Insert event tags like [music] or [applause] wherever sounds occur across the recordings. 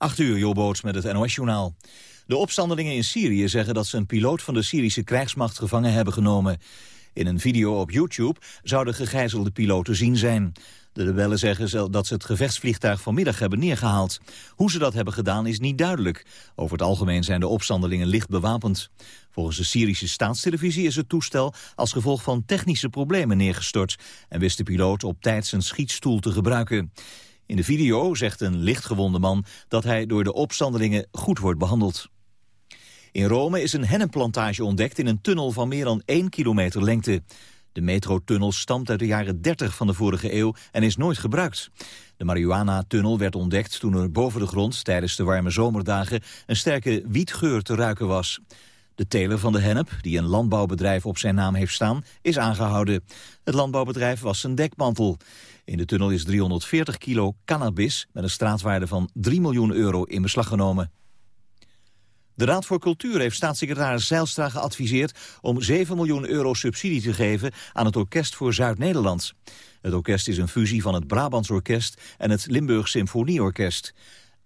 8 uur, Joboots met het NOS-journaal. De opstandelingen in Syrië zeggen dat ze een piloot van de Syrische krijgsmacht gevangen hebben genomen. In een video op YouTube zouden gegijzelde piloten zien zijn. De rebellen zeggen dat ze het gevechtsvliegtuig vanmiddag hebben neergehaald. Hoe ze dat hebben gedaan is niet duidelijk. Over het algemeen zijn de opstandelingen licht bewapend. Volgens de Syrische staatstelevisie is het toestel als gevolg van technische problemen neergestort... en wist de piloot op tijd zijn schietstoel te gebruiken. In de video zegt een lichtgewonde man dat hij door de opstandelingen goed wordt behandeld. In Rome is een hennenplantage ontdekt in een tunnel van meer dan 1 kilometer lengte. De metrotunnel stamt uit de jaren 30 van de vorige eeuw en is nooit gebruikt. De marihuana-tunnel werd ontdekt toen er boven de grond tijdens de warme zomerdagen een sterke wietgeur te ruiken was. De teler van de hennep, die een landbouwbedrijf op zijn naam heeft staan, is aangehouden. Het landbouwbedrijf was zijn dekmantel. In de tunnel is 340 kilo cannabis met een straatwaarde van 3 miljoen euro in beslag genomen. De Raad voor Cultuur heeft staatssecretaris Zeilstra geadviseerd om 7 miljoen euro subsidie te geven aan het Orkest voor Zuid-Nederland. Het orkest is een fusie van het Brabants Orkest en het Limburg Symfonieorkest.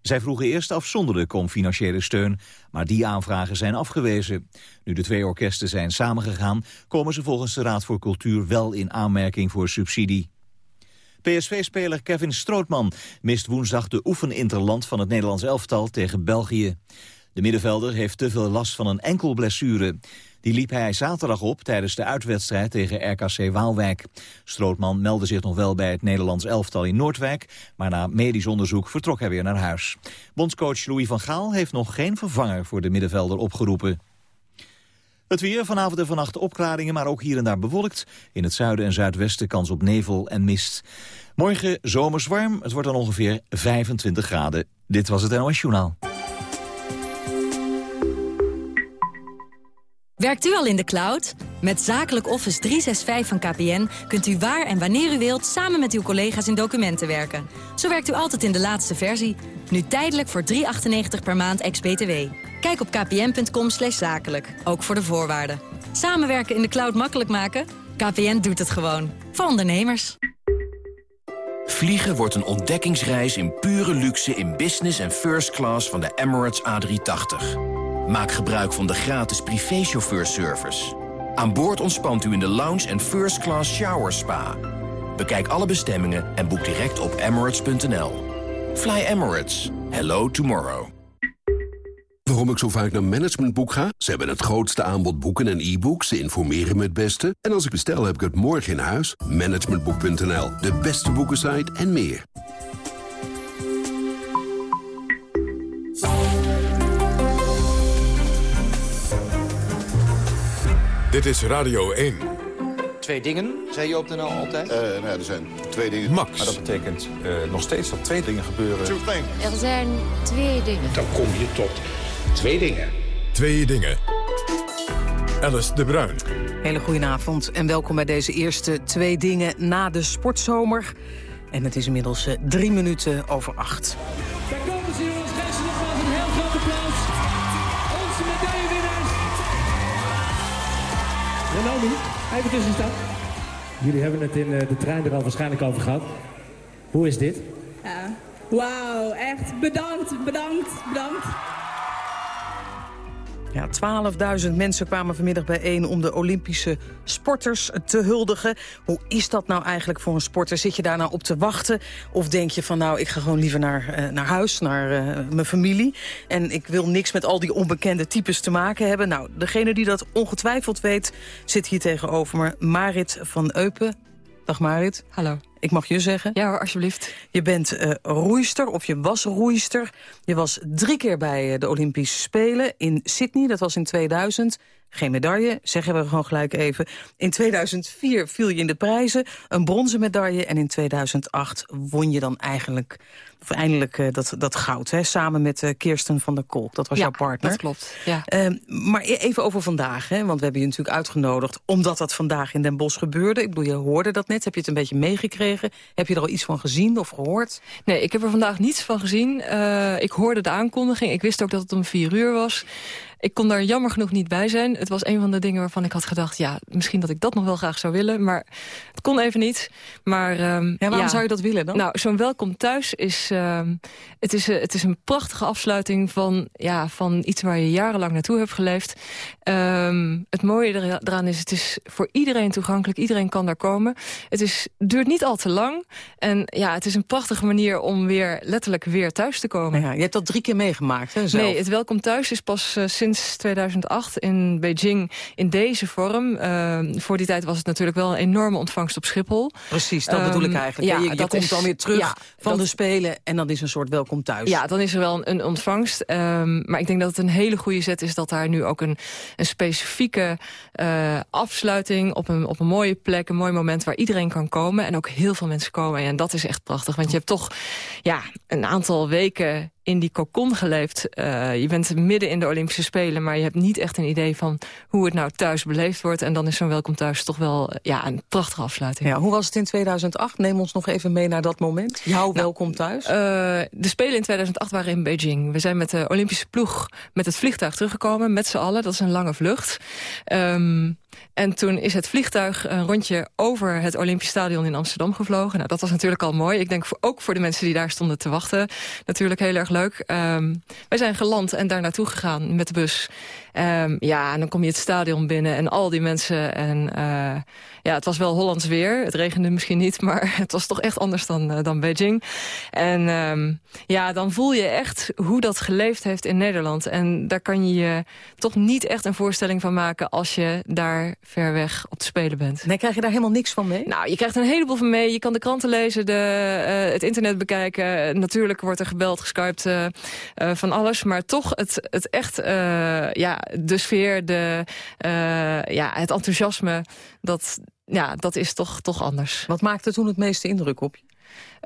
Zij vroegen eerst afzonderlijk om financiële steun, maar die aanvragen zijn afgewezen. Nu de twee orkesten zijn samengegaan, komen ze volgens de Raad voor Cultuur wel in aanmerking voor subsidie. PSV-speler Kevin Strootman mist woensdag de oefeninterland van het Nederlands elftal tegen België. De middenvelder heeft te veel last van een enkel blessure. Die liep hij zaterdag op tijdens de uitwedstrijd tegen RKC Waalwijk. Strootman meldde zich nog wel bij het Nederlands elftal in Noordwijk... maar na medisch onderzoek vertrok hij weer naar huis. Bondscoach Louis van Gaal heeft nog geen vervanger voor de middenvelder opgeroepen. Het weer, vanavond en vannacht opklaringen, maar ook hier en daar bewolkt. In het zuiden en zuidwesten kans op nevel en mist. Morgen zomers warm, het wordt dan ongeveer 25 graden. Dit was het NOS Journaal. Werkt u al in de cloud? Met Zakelijk Office 365 van KPN kunt u waar en wanneer u wilt... samen met uw collega's in documenten werken. Zo werkt u altijd in de laatste versie. Nu tijdelijk voor 3,98 per maand ex-BTW. Kijk op kpn.com zakelijk, ook voor de voorwaarden. Samenwerken in de cloud makkelijk maken? KPN doet het gewoon. Voor ondernemers. Vliegen wordt een ontdekkingsreis in pure luxe in business en first class van de Emirates A380. Maak gebruik van de gratis privéchauffeurservice. Aan boord ontspant u in de lounge en first class shower spa. Bekijk alle bestemmingen en boek direct op emirates.nl. Fly Emirates. Hello tomorrow. Waarom ik zo vaak naar Managementboek ga? Ze hebben het grootste aanbod boeken en e-books. Ze informeren me het beste. En als ik bestel, heb ik het morgen in huis. Managementboek.nl, de beste boekensite en meer. Dit is Radio 1. Twee dingen, zei je op de NL altijd? Uh, nou ja, er zijn twee dingen. Max. Maar dat betekent uh, nog steeds dat twee dingen gebeuren. Er zijn twee dingen. Dan kom je tot twee dingen. Twee dingen. Alice de Bruin. Hele goedenavond en welkom bij deze eerste twee dingen na de sportzomer. En het is inmiddels uh, drie minuten over acht. Daar komen ze jongens, geef ze nogmaals een heel groot applaus. Onze medaillewinnaars. Ronaldo, even tussen staan. Jullie hebben het in de trein er al waarschijnlijk over gehad. Hoe is dit? Ja, wauw, echt bedankt, bedankt, bedankt. Ja, 12.000 mensen kwamen vanmiddag bijeen om de Olympische sporters te huldigen. Hoe is dat nou eigenlijk voor een sporter? Zit je daar nou op te wachten? Of denk je van nou, ik ga gewoon liever naar, uh, naar huis, naar uh, mijn familie. En ik wil niks met al die onbekende types te maken hebben. Nou, degene die dat ongetwijfeld weet, zit hier tegenover me. Marit van Eupen. Dag Marit. Hallo. Ik mag je zeggen. Ja hoor, alsjeblieft. Je bent uh, roeister, of je was roeister. Je was drie keer bij de Olympische Spelen in Sydney. Dat was in 2000. Geen medaille, zeggen we gewoon gelijk even. In 2004 viel je in de prijzen, een bronzen medaille. En in 2008 won je dan eigenlijk, of eindelijk uh, dat, dat goud. Hè, samen met uh, Kirsten van der Kolk. Dat was ja, jouw partner. dat klopt. Ja. Uh, maar even over vandaag. Hè, want we hebben je natuurlijk uitgenodigd omdat dat vandaag in Den Bosch gebeurde. Ik bedoel, je hoorde dat net. Heb je het een beetje meegekregen? Heb je er al iets van gezien of gehoord? Nee, ik heb er vandaag niets van gezien. Uh, ik hoorde de aankondiging. Ik wist ook dat het om vier uur was. Ik kon daar jammer genoeg niet bij zijn. Het was een van de dingen waarvan ik had gedacht... ja, misschien dat ik dat nog wel graag zou willen. Maar het kon even niet. Maar, um, ja, waarom zou je dat willen dan? Nou, zo'n welkom thuis is... Um, het, is uh, het is een prachtige afsluiting van, ja, van iets waar je jarenlang naartoe hebt geleefd. Um, het mooie eraan is, het is voor iedereen toegankelijk. Iedereen kan daar komen. Het is, duurt niet al te lang. En ja, het is een prachtige manier om weer letterlijk weer thuis te komen. Ja, je hebt dat drie keer meegemaakt, hè, zelf? Nee, het welkom thuis is pas uh, sinds 2008 in Beijing in deze vorm. Uh, voor die tijd was het natuurlijk wel een enorme ontvangst op Schiphol. Precies, dat um, bedoel ik eigenlijk. Ja, je, je dat komt is, dan weer terug ja, van dat, de Spelen en dan is een soort welkom thuis. Ja, dan is er wel een, een ontvangst. Um, maar ik denk dat het een hele goede zet is dat daar nu ook een, een specifieke uh, afsluiting op een, op een mooie plek, een mooi moment waar iedereen kan komen en ook heel veel mensen komen. En dat is echt prachtig, want je hebt toch ja, een aantal weken in die kokon geleefd. Uh, je bent midden in de Olympische Spelen... maar je hebt niet echt een idee van hoe het nou thuis beleefd wordt. En dan is zo'n welkom thuis toch wel ja, een prachtige afsluiting. Ja, hoe was het in 2008? Neem ons nog even mee naar dat moment. Jouw nou, welkom thuis. Uh, de Spelen in 2008 waren in Beijing. We zijn met de Olympische ploeg met het vliegtuig teruggekomen. Met z'n allen, dat is een lange vlucht. Um, en toen is het vliegtuig een rondje over het Olympisch Stadion in Amsterdam gevlogen. Nou, dat was natuurlijk al mooi. Ik denk ook voor de mensen die daar stonden te wachten. Natuurlijk heel erg leuk. Um, wij zijn geland en daar naartoe gegaan met de bus. Um, ja, en dan kom je het stadion binnen en al die mensen. En uh, ja, het was wel Hollands weer. Het regende misschien niet, [laughs] maar het was toch echt anders dan, uh, dan Beijing. En um, ja, dan voel je echt hoe dat geleefd heeft in Nederland. En daar kan je je toch niet echt een voorstelling van maken... als je daar ver weg op te spelen bent. Nee, krijg je daar helemaal niks van mee? Nou, je krijgt een heleboel van mee. Je kan de kranten lezen, de, uh, het internet bekijken. Natuurlijk wordt er gebeld, geskypt, van alles. Maar toch het, het echt, ja de sfeer, de, uh, ja, het enthousiasme, dat, ja, dat is toch, toch anders. Wat maakte toen het meeste indruk op je?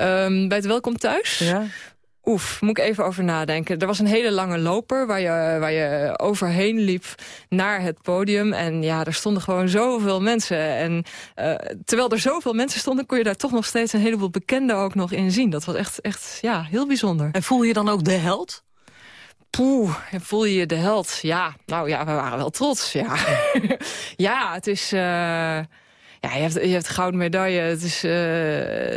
Um, bij het welkom thuis? Ja. Oef, moet ik even over nadenken. Er was een hele lange loper waar je, waar je overheen liep naar het podium. En ja, er stonden gewoon zoveel mensen. En uh, terwijl er zoveel mensen stonden, kon je daar toch nog steeds een heleboel bekenden ook nog in zien. Dat was echt, echt ja, heel bijzonder. En voel je dan ook de held? Poeh, voel je je de held? Ja, nou ja, we waren wel trots. Ja, ja [laughs] het is... Uh, ja, je hebt, je hebt gouden medaille. Het is, uh,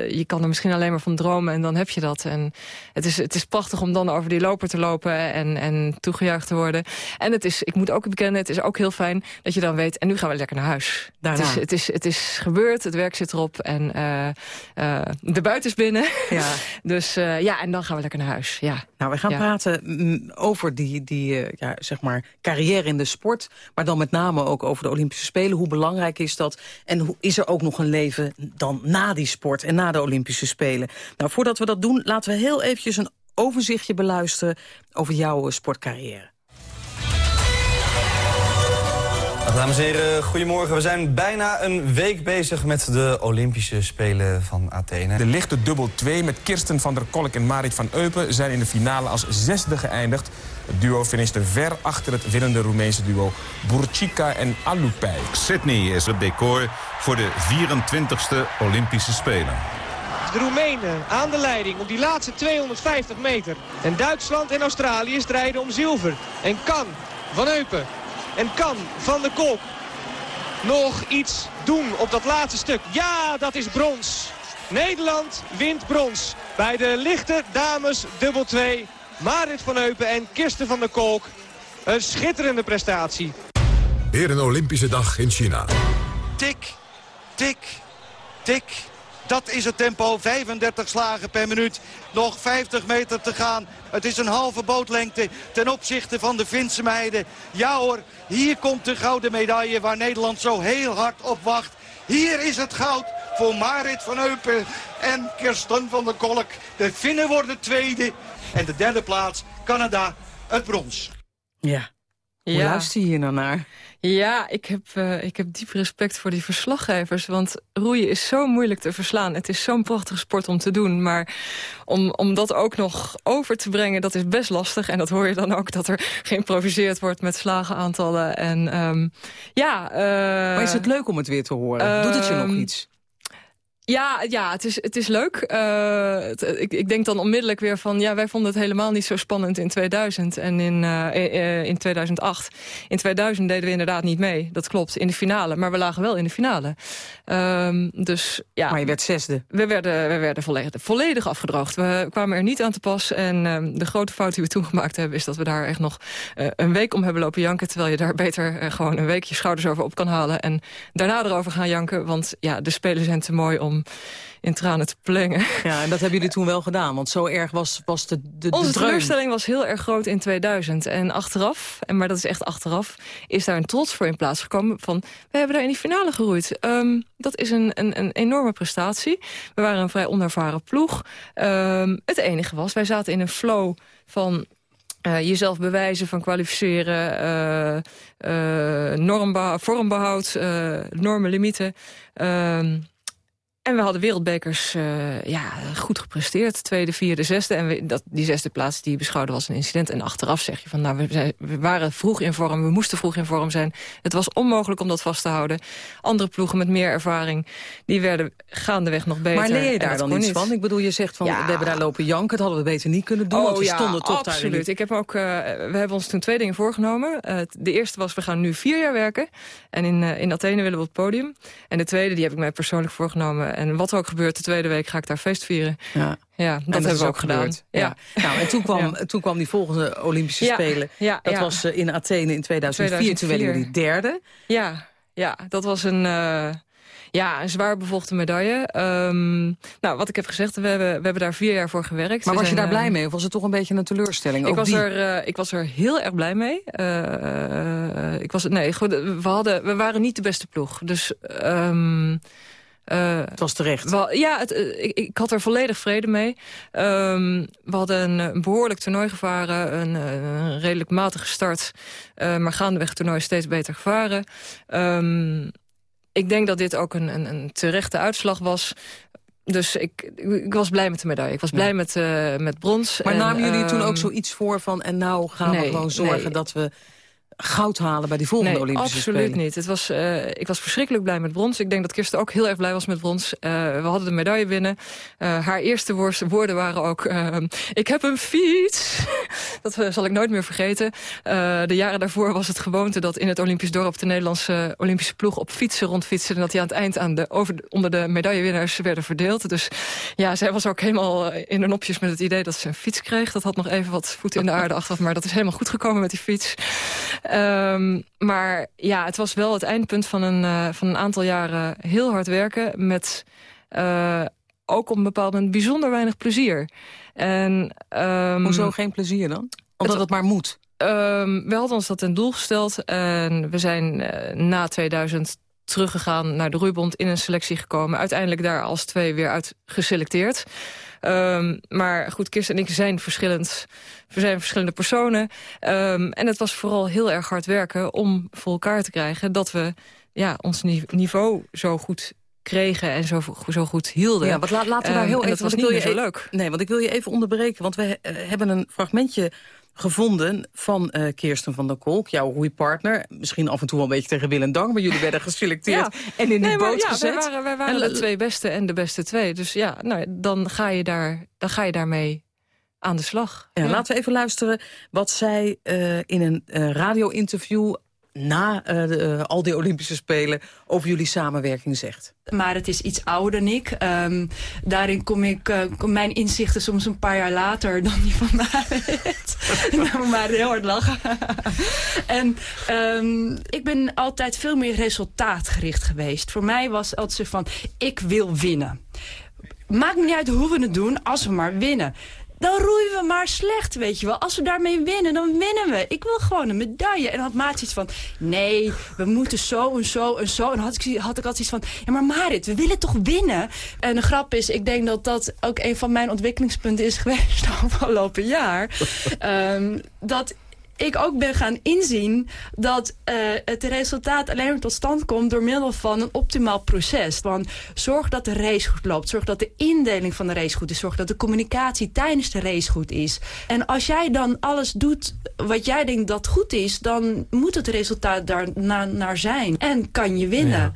je kan er misschien alleen maar van dromen en dan heb je dat. En het is, het is prachtig om dan over die loper te lopen en, en toegejuicht te worden. En het is, ik moet ook bekennen, het is ook heel fijn dat je dan weet... en nu gaan we lekker naar huis. Het is, het, is, het is gebeurd, het werk zit erop en uh, uh, de buiten is binnen. Ja. [laughs] dus ja, en dan gaan we lekker naar huis. Ja. Nou, we gaan ja. praten mm, over die, die ja, zeg maar carrière in de sport... maar dan met name ook over de Olympische Spelen. Hoe belangrijk is dat en hoe is er ook nog een leven dan na die sport en na de Olympische Spelen? Nou, voordat we dat doen, laten we heel eventjes een overzichtje beluisteren over jouw sportcarrière. Dames en heren, goedemorgen. We zijn bijna een week bezig met de Olympische Spelen van Athene. De lichte dubbel 2 met Kirsten van der Kolk en Marit van Eupen... zijn in de finale als zesde geëindigd. Het duo finishte ver achter het winnende Roemeense duo Burcica en Alupei. Sydney is het decor voor de 24e Olympische Spelen. De Roemenen aan de leiding op die laatste 250 meter. En Duitsland en Australië strijden om zilver. En kan Van Eupen en kan Van der Kolk nog iets doen op dat laatste stuk. Ja, dat is brons. Nederland wint brons bij de lichte dames dubbel 2. Marit van Eupen en Kirsten van der Kolk. Een schitterende prestatie. Weer een Olympische dag in China. Tik, tik, tik. Dat is het tempo, 35 slagen per minuut. Nog 50 meter te gaan. Het is een halve bootlengte ten opzichte van de Finse meiden. Ja hoor, hier komt de gouden medaille waar Nederland zo heel hard op wacht. Hier is het goud voor Marit van Eupen en Kirsten van der Kolk. De Finnen worden tweede. En de derde plaats, Canada, het brons. Ja, hoe ja. luister je hier nou naar? Ja, ik heb, uh, ik heb diep respect voor die verslaggevers. Want roeien is zo moeilijk te verslaan. Het is zo'n prachtige sport om te doen. Maar om, om dat ook nog over te brengen, dat is best lastig. En dat hoor je dan ook, dat er geïmproviseerd wordt met slagenaantallen. En um, ja... Uh, maar is het leuk om het weer te horen? Uh, Doet het je nog iets? Ja, ja het, is, het is leuk. Uh, ik, ik denk dan onmiddellijk weer van... ja, wij vonden het helemaal niet zo spannend in 2000 en in, uh, in 2008. In 2000 deden we inderdaad niet mee, dat klopt, in de finale. Maar we lagen wel in de finale. Um, dus, ja, maar je werd zesde? We werden, we werden volledig, volledig afgedroogd. We kwamen er niet aan te pas. En um, de grote fout die we toen gemaakt hebben... is dat we daar echt nog uh, een week om hebben lopen janken... terwijl je daar beter gewoon een week je schouders over op kan halen... en daarna erover gaan janken. Want ja, de spelen zijn te mooi om in tranen te plengen. [laughs] Ja, en dat hebben jullie toen wel gedaan, want zo erg was, was de, de, de Onze teleurstelling was heel erg groot in 2000. En achteraf, en maar dat is echt achteraf, is daar een trots voor in plaats gekomen van... we hebben daar in die finale geroeid. Um, dat is een, een, een, enorme prestatie. We waren een vrij onervaren ploeg. Um, het enige was, wij zaten in een flow van uh, jezelf bewijzen van kwalificeren, uh, uh, vormbehoud, normen, limieten. Uh, en we hadden wereldbekers uh, ja, goed gepresteerd. Tweede, vierde, zesde. En we, dat, die zesde plaats die beschouwde als een incident. En achteraf zeg je van, nou, we, zijn, we, waren vroeg in vorm. We moesten vroeg in vorm zijn. Het was onmogelijk om dat vast te houden. Andere ploegen met meer ervaring, die werden gaandeweg nog beter. Maar leer je daar dan iets van? Ik bedoel, je zegt van, ja. we hebben daar lopen janken. Dat hadden we beter niet kunnen doen, oh, want we ja, stonden toch absoluut. daar. Ik heb ook, uh, we hebben ons toen twee dingen voorgenomen. Uh, de eerste was, we gaan nu vier jaar werken. En in, in Athene willen we op het podium. En de tweede, die heb ik mij persoonlijk voorgenomen. En wat er ook gebeurt, de tweede week ga ik daar feest vieren. Ja, ja dat, dat hebben we ook gedaan. Ja. ja. Nou, en toen kwam, ja. toen kwam die volgende Olympische ja. Spelen. Ja, dat was uh, in Athene in 2004, 2004. terwijl jullie derde. Ja, ja, dat was een... Uh, ja, een zwaar bevochten medaille. Um, nou, wat ik heb gezegd, we hebben, we hebben daar vier jaar voor gewerkt. Maar was je daar blij mee of was het toch een beetje een teleurstelling? Ik, was, die... er, uh, ik was er heel erg blij mee. Uh, ik was, nee, goed, we, hadden, we waren niet de beste ploeg. Dus... Um, Uh, het was terecht. Wel, ja, het, uh, ik, ik, had er volledig vrede mee. Um, we hadden een, een, behoorlijk toernooi gevaren. Een, een redelijk matige start. Uh, maar gaandeweg het toernooi steeds beter gevaren. Um, ik denk dat dit ook een, een, een terechte uitslag was. Dus ik, ik was blij met de medaille. Ik was blij ja. met, uh, met brons. Maar en, namen jullie toen ook zoiets voor van... en nou gaan nee, we gewoon zorgen nee. dat we goud halen bij die volgende nee, Olympische absoluut Spelen? niet. Het was, uh, ik was verschrikkelijk blij met brons. Ik denk dat Kirsten ook heel erg blij was met brons. Uh, we hadden de medaille binnen. Uh, haar eerste woorden waren ook... ik heb een fiets. [laughs] dat zal ik nooit meer vergeten. de jaren daarvoor was het gewoonte dat in het Olympisch dorp... de Nederlandse Olympische ploeg op fietsen rondfietsen... en dat die aan het eind aan de, over, onder de medaillewinnaars werden verdeeld. Dus ja, zij was ook helemaal in de nopjes met het idee dat ze een fiets kreeg. Dat had nog even wat voeten in de aarde achteraf... maar dat is helemaal goed gekomen met die fiets. Um, maar ja, het was wel het eindpunt van een, uh, van een aantal jaren heel hard werken... met uh, ook op een bepaald moment bijzonder weinig plezier. En, um, Hoezo geen plezier dan? Omdat het, het maar moet? Um, we hadden ons dat ten doel gesteld. En we zijn uh, na 2000 teruggegaan naar de roeibond in een selectie gekomen. Uiteindelijk daar als twee weer uit geselecteerd. Um, maar goed, Kirsten en ik zijn verschillend. We zijn verschillende personen. Um, en het was vooral heel erg hard werken om voor elkaar te krijgen... dat we ja, ons niveau zo goed kregen en zo, zo goed hielden. Ja, wat laten we daar heel um, even... Dat was niet meer zo leuk. Nee, want ik wil je even onderbreken, want we uh, hebben een fragmentje gevonden van uh, Kirsten van der Kolk, jouw roeipartner. Misschien af en toe wel een beetje tegen wil en dank, maar jullie werden geselecteerd [laughs] ja. en in nee, die boot ja, gezet. Wij waren, wij waren en, de twee beste en de beste twee. Dus ja, nou, dan, ga je daar, dan ga je daarmee aan de slag. Ja, ja. Laten we even luisteren wat zij uh, in een uh, radio-interview na de, uh, al die Olympische Spelen over jullie samenwerking zegt. Maar het is iets ouder dan ik. Um, daarin kom ik, kom mijn inzichten soms een paar jaar later dan die van [laughs] Marit. nou, maar heel hard lachen. [laughs] en um, ik ben altijd veel meer resultaatgericht geweest. Voor mij was altijd zo van, ik wil winnen. Maakt niet uit hoe we het doen, als we maar winnen dan roeien we maar slecht, weet je wel. Als we daarmee winnen, dan winnen we. Ik wil gewoon een medaille. En dan had Maat iets van, nee, we moeten zo en zo en zo. En dan had ik, had ik altijd iets van, ja maar Marit, we willen toch winnen? En de grap is, ik denk dat dat ook een van mijn ontwikkelingspunten is geweest [laughs] afgelopen jaar. um, [laughs] dat ik ook ben gaan inzien dat uh, het resultaat alleen maar tot stand komt door middel van een optimaal proces. Van zorg dat de race goed loopt, zorg dat de indeling van de race goed is, zorg dat de communicatie tijdens de race goed is. En als jij dan alles doet wat jij denkt dat goed is, dan moet het resultaat daar na, naar zijn en kan je winnen. Ja.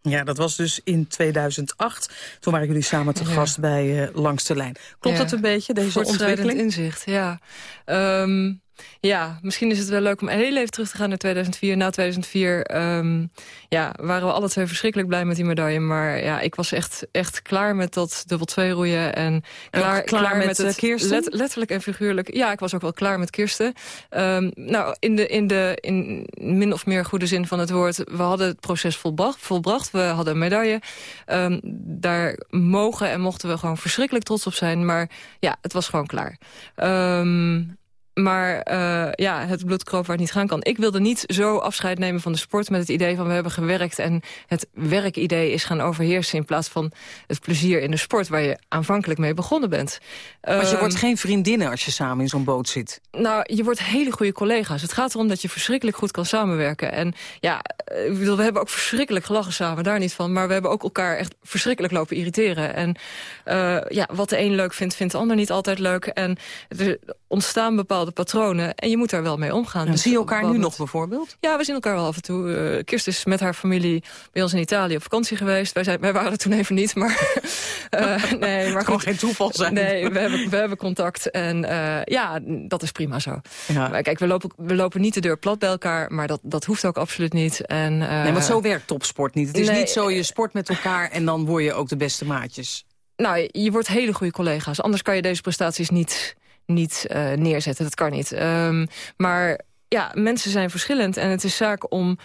Ja, dat was dus in 2008. Toen waren jullie samen te gast bij uh, Langs de Lijn. Klopt ja. dat een beetje, deze ontwikkeling? inzicht, ja. Um, ja, misschien is het wel leuk om heel even terug te gaan naar 2004. Na 2004 um, ja, waren we alle twee verschrikkelijk blij met die medaille. Maar ja, ik was echt, echt klaar met dat dubbel twee roeien. En, en klaar, klaar, klaar, met, met het, Kirsten? Let, letterlijk en figuurlijk. Ja, ik was ook wel klaar met Kirsten. Um, nou, in de, in de in min of meer goede zin van het woord. We hadden het proces volbracht. volbracht. We hadden een medaille. Um, daar mogen en mochten we gewoon verschrikkelijk trots op zijn. Maar ja, het was gewoon klaar. Um, maar uh, ja, het bloed kroop waar het niet gaan kan. Ik wilde niet zo afscheid nemen van de sport met het idee van we hebben gewerkt en het werkidee is gaan overheersen in plaats van het plezier in de sport waar je aanvankelijk mee begonnen bent. Maar je wordt geen vriendinnen als je samen in zo'n boot zit. Nou, je wordt hele goede collega's. Het gaat erom dat je verschrikkelijk goed kan samenwerken. En ja, ik bedoel, we hebben ook verschrikkelijk gelachen samen, daar niet van. Maar we hebben ook elkaar echt verschrikkelijk lopen irriteren. En uh, ja, wat de een leuk vindt, vindt de ander niet altijd leuk. En er ontstaan bepaalde patronen. En je moet daar wel mee omgaan. Ja, dus zie je elkaar nu nog bijvoorbeeld? Ja, we zien elkaar wel af en toe. Uh, Kirst is met haar familie bij ons in Italië op vakantie geweest. Wij, zijn, wij waren er toen even niet, maar... uh, [laughs] nee, maar [laughs] gewoon geen toeval zijn. Nee, we hebben, we hebben contact. En uh, ja, dat is prima zo. Ja. Maar kijk, we lopen, we lopen niet de deur plat bij elkaar, maar dat, dat hoeft ook absoluut niet. En, nee, want zo werkt topsport niet. Het is nee, niet zo, je sport met elkaar en dan word je ook de beste maatjes. Nou, je wordt hele goede collega's. Anders kan je deze prestaties niet niet uh, neerzetten. Dat kan niet. Um, maar ja, mensen zijn verschillend en het is zaak om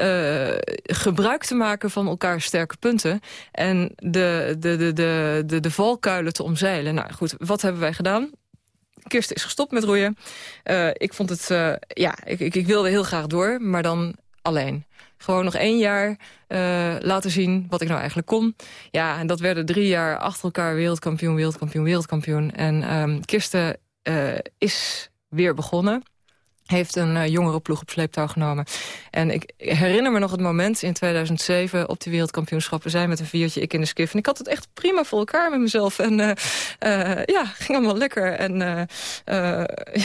uh, gebruik te maken van elkaars sterke punten en de, de, de, de, de, de valkuilen te omzeilen. Nou goed, wat hebben wij gedaan? Kirsten is gestopt met roeien. Uh, ik vond het, ja, ik, ik, ik wilde heel graag door, maar dan alleen. Gewoon nog één jaar laten zien wat ik nou eigenlijk kon. Ja, en dat werden drie jaar achter elkaar wereldkampioen, wereldkampioen, wereldkampioen. En um, Kirsten uh, is weer begonnen heeft een uh, jongere ploeg op sleeptouw genomen. En ik herinner me nog het moment in 2007 op de wereldkampioenschappen. Zij met een viertje, ik in de skif. En ik had het echt prima voor elkaar met mezelf. En uh, ja, ging allemaal lekker. En [laughs]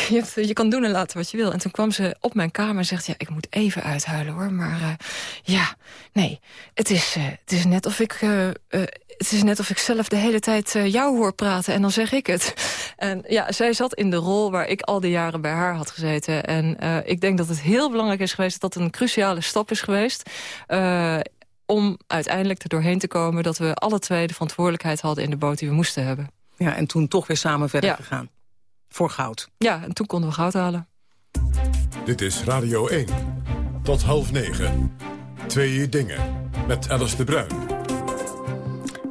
je, je, kan doen en laten wat je wil. En toen kwam ze op mijn kamer en zegt... ja, ik moet even uithuilen hoor. Maar ja, nee, het is, het is net of ik het is net of ik zelf de hele tijd uh, jou hoor praten en dan zeg ik het. En ja, zij zat in de rol waar ik al die jaren bij haar had gezeten. En uh, ik denk dat het heel belangrijk is geweest dat dat een cruciale stap is geweest. Uh, om uiteindelijk er doorheen te komen dat we alle twee de verantwoordelijkheid hadden in de boot die we moesten hebben. Ja, en toen toch weer samen verder ja. gegaan. Voor goud. Ja, en toen konden we goud halen. Dit is Radio 1. Tot half negen. Twee dingen. Met Alice de Bruin.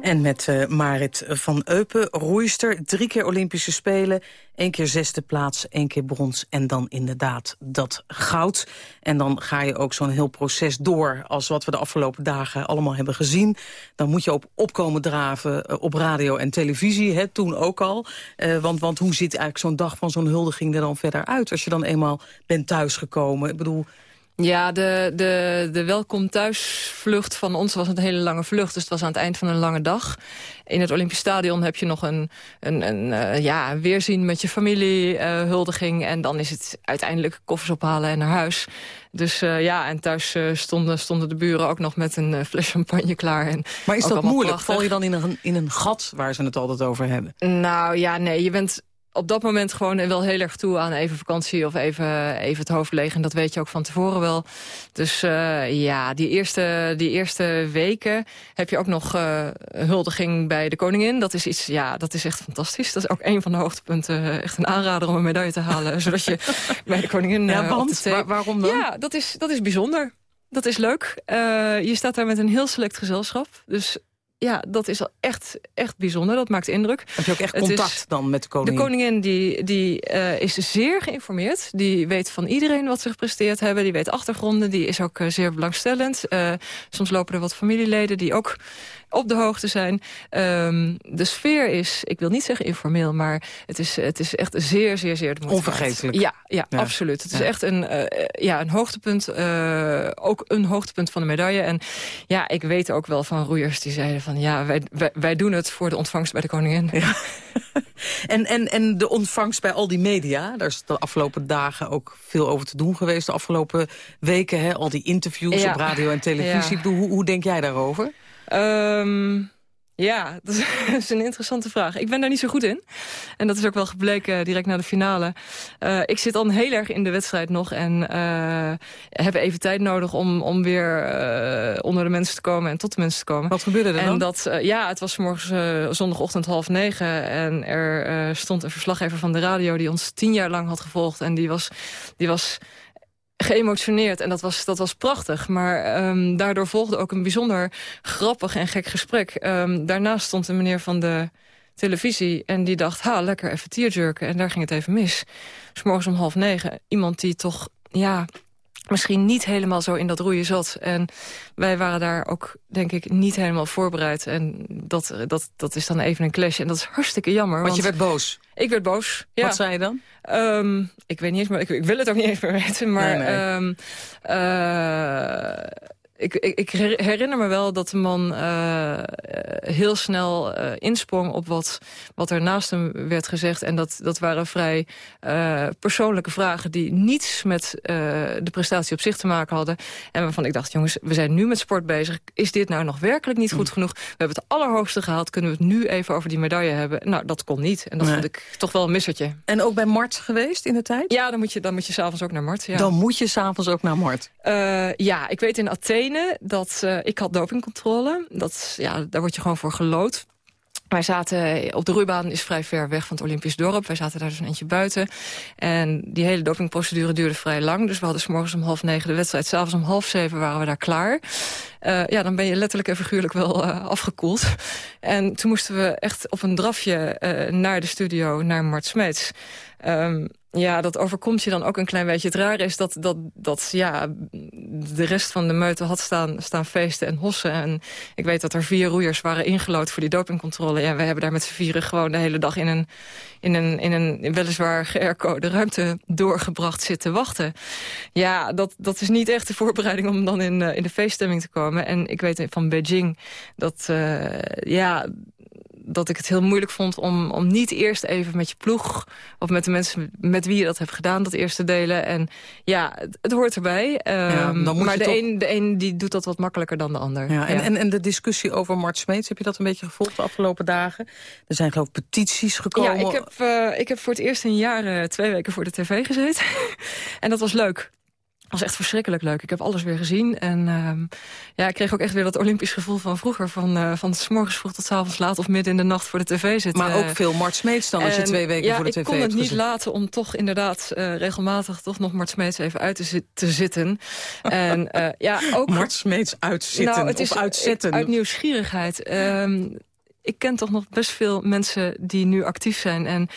En met uh, Marit van Eupen, roeister, drie keer Olympische Spelen... één keer zesde plaats, één keer brons en dan inderdaad dat goud. En dan ga je ook zo'n heel proces door als wat we de afgelopen dagen allemaal hebben gezien. Dan moet je op opkomen draven uh, op radio en televisie, hè, toen ook al. Uh, want, want hoe ziet eigenlijk zo'n dag van zo'n huldiging er dan verder uit... als je dan eenmaal bent thuisgekomen? Ik bedoel... Ja, de, de, de welkom thuisvlucht van ons was een hele lange vlucht. Dus het was aan het eind van een lange dag. In het Olympisch Stadion heb je nog een, een, een uh, ja, weerzien met je familie, uh, huldiging. En dan is het uiteindelijk koffers ophalen en naar huis. Dus uh, ja, en thuis stonden, stonden de buren ook nog met een fles champagne klaar. En maar is dat moeilijk? Prachtig. Val je dan in een, in een gat waar ze het altijd over hebben? Nou ja, nee, je bent op dat moment gewoon wel heel erg toe aan even vakantie of even, even het hoofd leeg. En dat weet je ook van tevoren wel. Dus uh, ja, die eerste, die eerste weken heb je ook nog uh, huldiging bij de koningin. Dat is iets, ja, dat is echt fantastisch. Dat is ook een van de hoogtepunten. Echt een aanrader om een medaille te halen. [laughs] zodat je bij de koningin... Ja, want, waar, waarom dan? Ja, dat is, dat is bijzonder. Dat is leuk. Uh, je staat daar met een heel select gezelschap. Dus ja, dat is al echt, echt bijzonder. Dat maakt indruk. Heb je ook echt contact is, dan met de koningin? De koningin die, die uh, is zeer geïnformeerd. Die weet van iedereen wat ze gepresteerd hebben. Die weet achtergronden. Die is ook uh, zeer belangstellend. Uh, soms lopen er wat familieleden die ook op de hoogte zijn. Ehm, de sfeer is, ik wil niet zeggen informeel, maar het is, het is echt zeer, zeer, zeer... Onvergetelijk. Ja, ja, absoluut. Het is echt een, uh, ja, een hoogtepunt, uh, ook een hoogtepunt van de medaille. En ja, ik weet ook wel van roeiers die zeiden van... ja, wij, wij, wij doen het voor de ontvangst bij de koningin. Ja. [laughs] en, en, en de ontvangst bij al die media, daar is de afgelopen dagen ook veel over te doen geweest. De afgelopen weken, hè, al die interviews op radio en televisie. Hoe, hoe denk jij daarover? Um, ja, [laughs] dat is een interessante vraag. Ik ben daar niet zo goed in. En dat is ook wel gebleken direct na de finale. Uh, ik zit al heel erg in de wedstrijd nog. En uh, heb even tijd nodig om, om weer uh, onder de mensen te komen en tot de mensen te komen. Wat gebeurde er en dan? Dat, ja, het was morgens zondagochtend half negen. En er stond een verslaggever van de radio die ons tien jaar lang had gevolgd. En die was... Die was geëmotioneerd en dat was, dat was prachtig. Maar um, daardoor volgde ook een bijzonder grappig en gek gesprek. Um, daarnaast stond een meneer van de televisie en die dacht... ha, lekker even tearjerken en daar ging het even mis. Dus morgens om half negen, iemand die toch... ja misschien niet helemaal zo in dat roeien zat. En wij waren daar ook, denk ik, niet helemaal voorbereid. En dat, dat, dat is dan even een clash. En dat is hartstikke jammer. Want, want je werd boos? Ik werd boos, ja. Wat zei je dan? Um, ik weet niet eens meer, ik, ik, wil het ook niet eens meer weten. Maar nee, nee. Um, uh, ik, ik, ik, herinner me wel dat de man uh, heel snel uh, insprong op wat, wat er naast hem werd gezegd. En dat, dat waren vrij uh, persoonlijke vragen die niets met de prestatie op zich te maken hadden. En waarvan ik dacht, jongens, we zijn nu met sport bezig. Is dit nou nog werkelijk niet goed genoeg? We hebben het allerhoogste gehaald. Kunnen we het nu even over die medaille hebben? Nou, dat kon niet. En dat nee. vond ik toch wel een missertje. En ook bij Mart geweest in de tijd? Ja, dan moet je, dan moet je s'avonds ook naar Mart. Ja. Dan moet je s'avonds ook naar Mart? ja, ik weet in Athene dat uh, ik had dopingcontrole. Dat, ja, daar word je gewoon voor gelood. Wij zaten op de roeibaan, is vrij ver weg van het Olympisch dorp. Wij zaten daar dus een eentje buiten. En die hele dopingprocedure duurde vrij lang. Dus we hadden s morgens om half negen de wedstrijd. S'avonds om half zeven waren we daar klaar. Uh, ja, dan ben je letterlijk en figuurlijk wel afgekoeld. En toen moesten we echt op een drafje naar de studio, naar Mart Smeets. Um, ja, dat overkomt je dan ook een klein beetje. Het rare is dat, dat, dat ja, de rest van de meute had staan, staan feesten en hossen. En ik weet dat er vier roeiers waren ingelood voor die dopingcontrole. Ja, we hebben daar met z'n vieren gewoon de hele dag in een, in een, in een weliswaar GR-code ruimte doorgebracht zitten wachten. Ja, dat, dat is niet echt de voorbereiding om dan in, uh, in de feeststemming te komen. En ik weet van Beijing dat, uh, ja dat ik het heel moeilijk vond om, om niet eerst even met je ploeg... of met de mensen met wie je dat hebt gedaan, dat eerst te delen. En ja, het, het hoort erbij. Ja, um, maar de, toch... een, de een die doet dat wat makkelijker dan de ander. Ja, en, ja. en, en de discussie over Mart Smeets, heb je dat een beetje gevolgd de afgelopen dagen? Er zijn geloof ik petities gekomen. Ja, ik heb, uh, ik heb voor het eerst in jaren twee weken voor de tv gezeten. [laughs] en dat was leuk. Was echt verschrikkelijk leuk. Ik heb alles weer gezien. En uh, ja, ik kreeg ook echt weer dat olympisch gevoel van vroeger. Van, uh, van s morgens vroeg tot s avonds laat of midden in de nacht voor de tv zitten. Maar ook veel Mart Smeets dan als je twee weken ja, voor de tv hebt ik kon het niet gezien. laten om toch inderdaad uh, regelmatig toch nog Mart Smeets even uit te, zi te zitten. [laughs] en uh, ja, ook... Mart Smeets uitzitten nou, het is, of uitzetten. Uit nieuwsgierigheid. Um, ik ken toch nog best veel mensen die nu actief zijn. En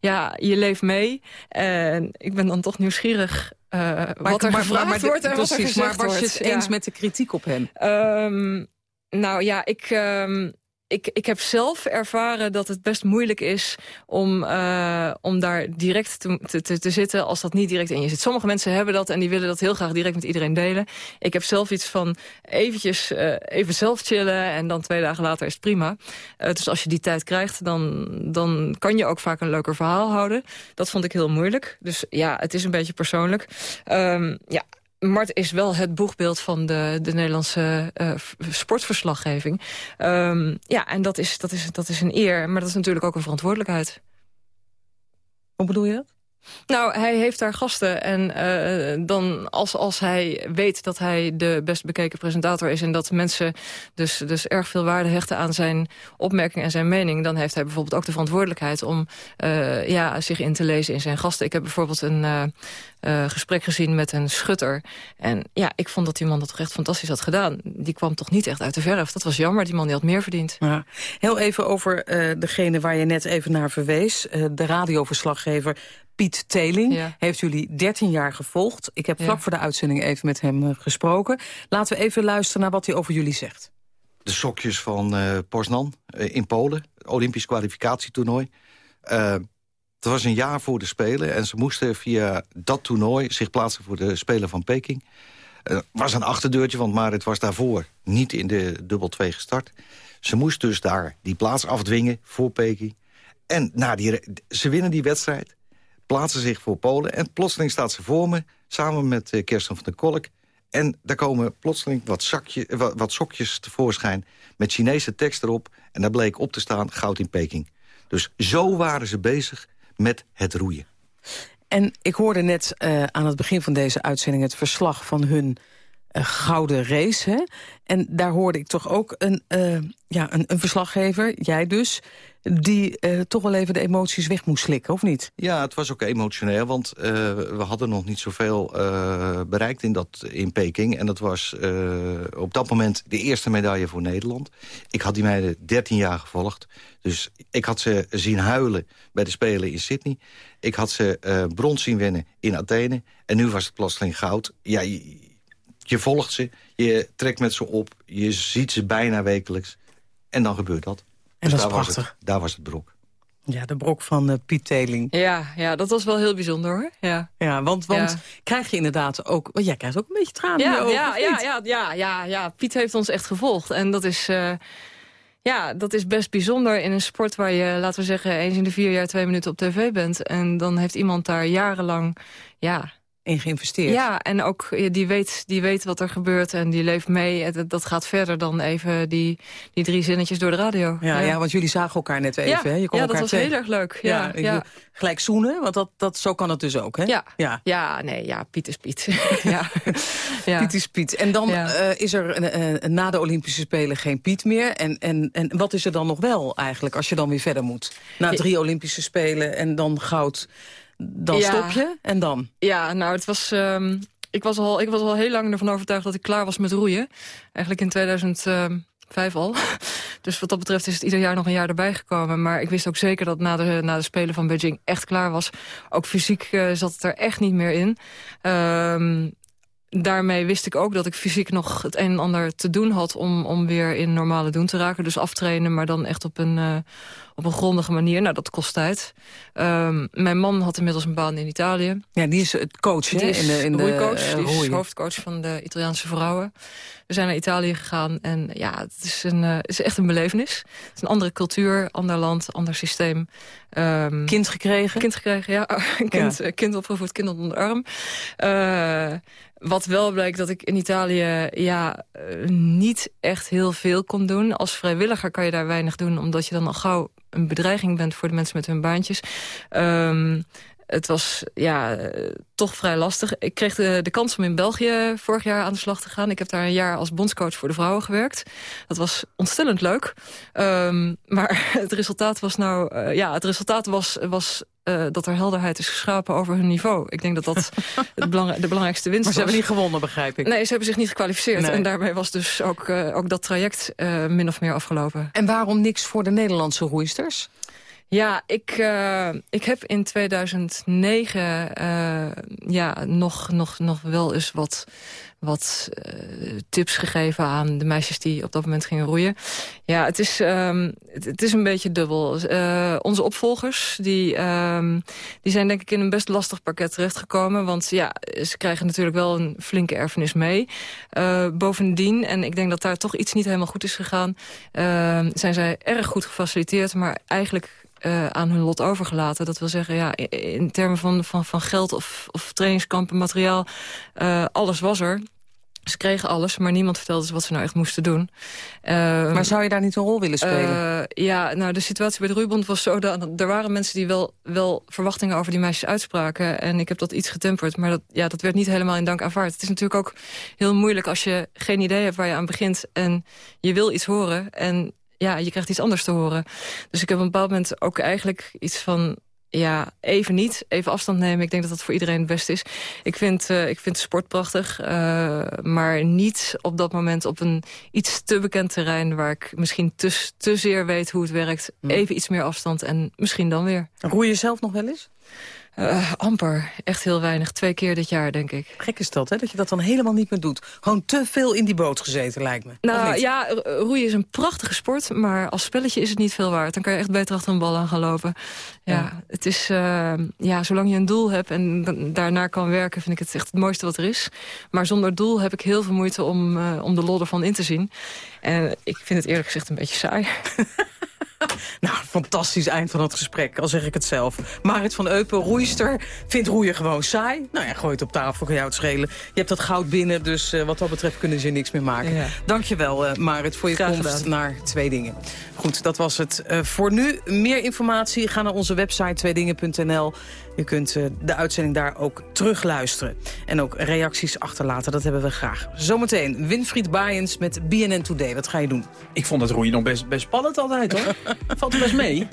ja, je leeft mee. En ik ben dan toch nieuwsgierig uh, maar, wat er maar, gevraagd maar, wordt en precies, wat er gezegd Maar was je wordt. het eens ja. met de kritiek op hem? Um, nou ja, ik... Um, ik, ik heb zelf ervaren dat het best moeilijk is om, uh, om daar direct te, te, te zitten als dat niet direct in je zit. Sommige mensen hebben dat en die willen dat heel graag direct met iedereen delen. Ik heb zelf iets van eventjes uh, even zelf chillen en dan twee dagen later is het prima. Uh, dus als je die tijd krijgt, dan, dan kan je ook vaak een leuker verhaal houden. Dat vond ik heel moeilijk. Dus ja, het is een beetje persoonlijk. Um, ja, Mart is wel het boegbeeld van de, de Nederlandse uh, sportverslaggeving. Um, ja, en dat is, dat, is, dat is een eer, maar dat is natuurlijk ook een verantwoordelijkheid. Hoe bedoel je dat? Nou, hij heeft daar gasten en uh, dan als, als hij weet dat hij de best bekeken presentator is... en dat mensen dus, dus erg veel waarde hechten aan zijn opmerking en zijn mening... dan heeft hij bijvoorbeeld ook de verantwoordelijkheid om uh, ja, zich in te lezen in zijn gasten. Ik heb bijvoorbeeld een uh, gesprek gezien met een schutter. En ja, ik vond dat die man dat toch echt fantastisch had gedaan. Die kwam toch niet echt uit de verf. Dat was jammer, die man die had meer verdiend. Ja. Heel even over degene waar je net even naar verwees. De radioverslaggever Piet Teling ja. heeft jullie 13 jaar gevolgd. Ik heb vlak ja. voor de uitzending even met hem uh, gesproken. Laten we even luisteren naar wat hij over jullie zegt. de sokjes van uh, Poznan in Polen. Olympisch kwalificatietoernooi. het was een jaar voor de Spelen. En ze moesten via dat toernooi zich plaatsen voor de Spelen van Peking. Het was een achterdeurtje, want maar het was daarvoor niet in de dubbel 2 gestart. Ze moest dus daar die plaats afdwingen voor Peking. En na die, ze winnen die wedstrijd, plaatsen zich voor Polen... en plotseling staat ze voor me, samen met uh, Kirsten van der Kolk... en daar komen plotseling wat, zakje, wat, wat sokjes tevoorschijn... met Chinese tekst erop, en daar bleek op te staan goud in Peking. Dus zo waren ze bezig met het roeien. En ik hoorde net uh, aan het begin van deze uitzending... het verslag van hun gouden race. Hè? En daar hoorde ik toch ook een, uh, ja, een, een, verslaggever, jij dus... die uh, toch wel even de emoties weg moest slikken, of niet? Ja, het was ook emotioneel, want we hadden nog niet zoveel bereikt in, dat, in Peking. En dat was op dat moment de eerste medaille voor Nederland. Ik had die meiden 13 jaar gevolgd. Dus ik had ze zien huilen bij de Spelen in Sydney. Ik had ze brons zien winnen in Athene. En nu was het plotseling goud. Ja, volgt ze, je trekt met ze op, je ziet ze bijna wekelijks. En dan gebeurt dat. En dus dat daar is prachtig. Was het, daar was het brok. Ja, de brok van uh, Piet Teling. Ja, ja, dat was wel heel bijzonder hoor. Ja, ja want, want ja. krijg je inderdaad ook... Want jij krijgt ook een beetje tranen ja, in je ogen, ja, ja, ja, ja, ja, ja, Piet heeft ons echt gevolgd. En dat is... Uh, ja, dat is best bijzonder in een sport waar je, laten we zeggen... eens in de vier jaar twee minuten op tv bent. En dan heeft iemand daar jarenlang... ja, in geïnvesteerd. Ja, en ook die weet, die weet wat er gebeurt en die leeft mee. Dat gaat verder dan even die, die drie zinnetjes door de radio. Ja, ja. ja want jullie zagen elkaar net even. Ja, hè? Je kon ja dat was heel erg leuk. Ja, ja, Gelijk zoenen, want dat, dat, zo kan het dus ook, hè? Ja, ja. ja nee, ja, Piet is Piet. [laughs] ja. ja. Piet is Piet. En dan uh, is er uh, na de Olympische Spelen geen Piet meer. En, en, en wat is er dan nog wel eigenlijk, als je dan weer verder moet? Na drie Olympische Spelen en dan goud dan ja. stop je en dan? Ja, nou, het was... Um, ik, was al, ik was al heel lang ervan overtuigd dat ik klaar was met roeien. Eigenlijk in 2005 al. [laughs] Dus wat dat betreft is het ieder jaar nog een jaar erbij gekomen. Maar ik wist ook zeker dat na de, na de Spelen van Beijing echt klaar was. Ook fysiek uh, zat het er echt niet meer in. Um, daarmee wist ik ook dat ik fysiek nog het een en ander te doen had... om, om weer in normale doen te raken. Dus aftrainen, maar dan echt op een, uh, op een grondige manier. Nou, dat kost tijd. Um, mijn man had inmiddels een baan in Italië. Ja, die is het coach, die hè? Is in de, in de roeicoach, uh, die is hoofdcoach van de Italiaanse vrouwen. We zijn naar Italië gegaan en ja, het is, een, uh, het is echt een belevenis. Het is een andere cultuur, ander land, ander systeem. Um, kind gekregen? Kind gekregen, ja. [laughs] kind, ja. kind opgevoed, kind onder de arm. Uh, wat wel bleek dat ik in Italië ja, uh, niet echt heel veel kon doen. Als vrijwilliger kan je daar weinig doen... omdat je dan al gauw een bedreiging bent voor de mensen met hun baantjes. Um, het was ja, uh, toch vrij lastig. Ik kreeg de, de kans om in België vorig jaar aan de slag te gaan. Ik heb daar een jaar als bondscoach voor de vrouwen gewerkt. Dat was ontstellend leuk. Um, maar [laughs] het resultaat was nou... Uh, ja, het resultaat was... was uh, dat er helderheid is geschapen over hun niveau. Ik denk dat dat [laughs] het belang, de belangrijkste winst maar ze was. hebben niet gewonnen, begrijp ik. Nee, ze hebben zich niet gekwalificeerd. Nee. En daarmee was dus ook, uh, ook dat traject uh, min of meer afgelopen. En waarom niks voor de Nederlandse roeisters? Ja, ik, uh, ik heb in 2009 uh, ja, nog, nog, nog wel eens wat, wat uh, tips gegeven aan de meisjes die op dat moment gingen roeien. Ja, het is, um, het, is een beetje dubbel. Uh, onze opvolgers die, um, die zijn denk ik in een best lastig pakket terechtgekomen. Want ja, ze krijgen natuurlijk wel een flinke erfenis mee. Uh, bovendien, en ik denk dat daar toch iets niet helemaal goed is gegaan... Uh, zijn zij erg goed gefaciliteerd, maar eigenlijk aan hun lot overgelaten. Dat wil zeggen, ja, in, termen van, van, van geld of, of trainingskampen, materiaal, alles was er. Ze kregen alles, maar niemand vertelde ze wat ze nou echt moesten doen. Uh, maar zou je daar niet een rol willen spelen? Uh, ja, nou, de situatie bij de Roeibond was zo... dat er waren mensen die wel, wel verwachtingen over die meisjes uitspraken. En ik heb dat iets getemperd, maar dat, ja, dat werd niet helemaal in dank aanvaard. Het is natuurlijk ook heel moeilijk als je geen idee hebt waar je aan begint... en je wil iets horen en ja, je krijgt iets anders te horen. Dus ik heb op een bepaald moment ook eigenlijk iets van... ja, even niet, even afstand nemen. Ik denk dat dat voor iedereen het beste is. Ik vind, uh, ik vind sport prachtig, uh, maar niet op dat moment op een iets te bekend terrein... waar ik misschien te, te zeer weet hoe het werkt. Mm. Even iets meer afstand en misschien dan weer. Roei je zelf nog wel eens? Uh, amper. Echt heel weinig. Twee keer dit jaar, denk ik. Gek is dat, hè? Dat je dat dan helemaal niet meer doet. Gewoon te veel in die boot gezeten, lijkt me. Nou ja, roeien is een prachtige sport. Maar als spelletje is het niet veel waard. Dan kan je echt beter achter een bal aan gaan lopen. Ja, ja. het is... Uh, ja, zolang je een doel hebt en daarnaar kan werken... vind ik het echt het mooiste wat er is. Maar zonder doel heb ik heel veel moeite om, uh, om de lol ervan in te zien. En ik vind het eerlijk gezegd een beetje saai. [laughs] [laughs] nou, fantastisch eind van het gesprek, al zeg ik het zelf. Marit van Eupen, roeister, vindt roeien gewoon saai. Nou ja, gooi het op tafel, kan jou het schelen. Je hebt dat goud binnen, dus uh, wat dat betreft kunnen ze niks meer maken. Ja. Dankjewel, uh, Marit, voor je Graag komst gedaan. naar Twee Dingen. Goed, dat was het uh, voor nu. Meer informatie, ga naar onze website tweedingen.nl. U kunt de uitzending daar ook terugluisteren. En ook reacties achterlaten, dat hebben we graag. Zometeen Winfried Baaiens met BNN Today. Wat ga je doen? Ik vond het roeien nog best, best spannend altijd, hoor. [laughs] Valt er best mee.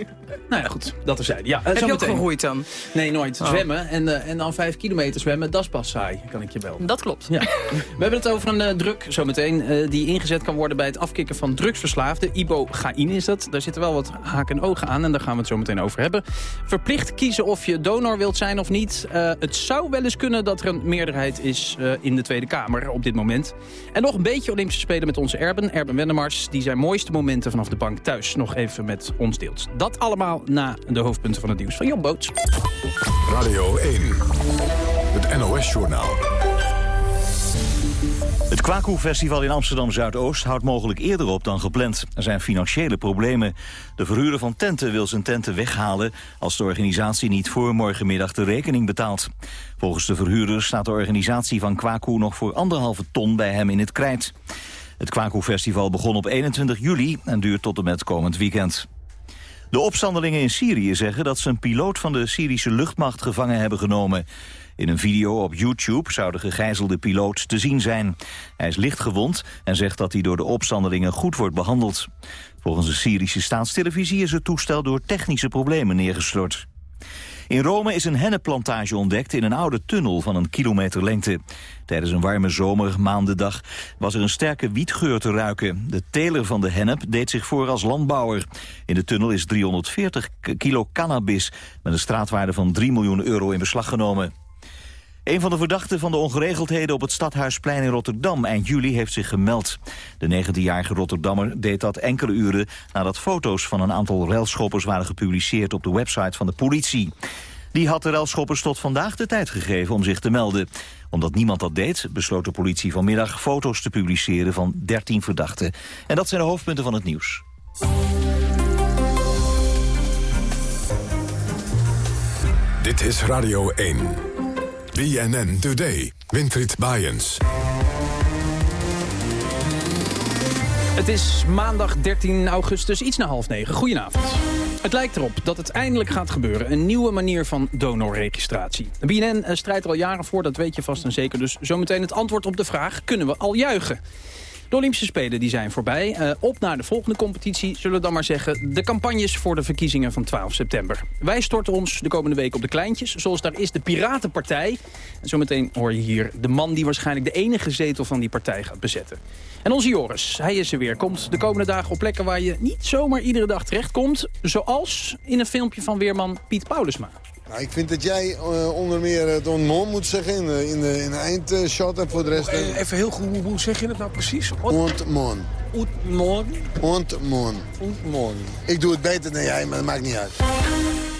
Nou ja, goed, dat er zijn. Ja, Heb je ook geroeid dan? Nee, nooit. Oh. Zwemmen en, uh, en dan vijf kilometer zwemmen, dat is pas saai, kan ik je wel. Dat klopt. Ja. We hebben het over een uh, druk zometeen uh, die ingezet kan worden bij het afkicken van drugsverslaafden. Ibogaïne is dat. Daar zitten wel wat haken en ogen aan en daar gaan we het zo meteen over hebben. Verplicht kiezen of je donor wilt zijn of niet. het zou wel eens kunnen dat er een meerderheid is in de Tweede Kamer op dit moment. En nog een beetje Olympische Spelen met onze Erben. Erben Wennemars, die zijn mooiste momenten vanaf de bank thuis nog even met ons deelt. Dat allemaal na de hoofdpunten van het nieuws van Jon Boots. Radio 1, het NOS-journaal. Het Kwaku-festival in Amsterdam-Zuidoost houdt mogelijk eerder op dan gepland. Er zijn financiële problemen. De verhuurder van tenten wil zijn tenten weghalen... als de organisatie niet voor morgenmiddag de rekening betaalt. Volgens de verhuurder staat de organisatie van Kwaku nog voor anderhalve ton bij hem in het krijt. Het Kwaku-festival begon op 21 juli en duurt tot en met komend weekend. De opstandelingen in Syrië zeggen dat ze een piloot van de Syrische luchtmacht gevangen hebben genomen. In een video op YouTube zou de gegijzelde piloot te zien zijn. Hij is licht gewond en zegt dat hij door de opstandelingen goed wordt behandeld. Volgens de Syrische staatstelevisie is het toestel door technische problemen neergestort. In Rome is een hennepplantage ontdekt in een oude tunnel van een kilometer lengte. Tijdens een warme zomermaandendag was er een sterke wietgeur te ruiken. De teler van de hennep deed zich voor als landbouwer. In de tunnel is 340 kilo cannabis met een straatwaarde van 3 miljoen euro in beslag genomen. Een van de verdachten van de ongeregeldheden op het Stadhuisplein in Rotterdam eind juli heeft zich gemeld. De 19-jarige Rotterdammer deed dat enkele uren nadat foto's van een aantal relschoppers waren gepubliceerd op de website van de politie. Die had de relschoppers tot vandaag de tijd gegeven om zich te melden. Omdat niemand dat deed, besloot de politie vanmiddag foto's te publiceren van 13 verdachten. En dat zijn de hoofdpunten van het nieuws. Dit is Radio 1. BNN Today. Winfried Baaiens. Het is maandag 13 augustus, iets na half negen. Goedenavond. Het lijkt erop dat het eindelijk gaat gebeuren. Een nieuwe manier van donorregistratie. BNN eh, strijdt er al jaren voor, dat weet je vast en zeker. Dus zometeen het antwoord op de vraag, kunnen we al juichen? De Olympische Spelen die zijn voorbij. Uh, op naar de volgende competitie, zullen we dan maar zeggen. De campagnes voor de verkiezingen van 12 september. Wij storten ons de komende week op de kleintjes. Zoals daar is de Piratenpartij. En zometeen hoor je hier de man die waarschijnlijk de enige zetel van die partij gaat bezetten. En onze Joris, hij is er weer. Komt de komende dagen op plekken waar je niet zomaar iedere dag terechtkomt. Zoals in een filmpje van weerman Piet Paulusma. Nou, ik vind dat jij uh, onder meer uh, Don Mon moet zeggen in de, in de, in de eindshot en voor de rest... Uh... Even heel goed, hoe zeg je het nou precies? Ontmon. Ontmon? Ontmon. Ontmon. Ik doe het beter dan jij, maar dat maakt niet uit.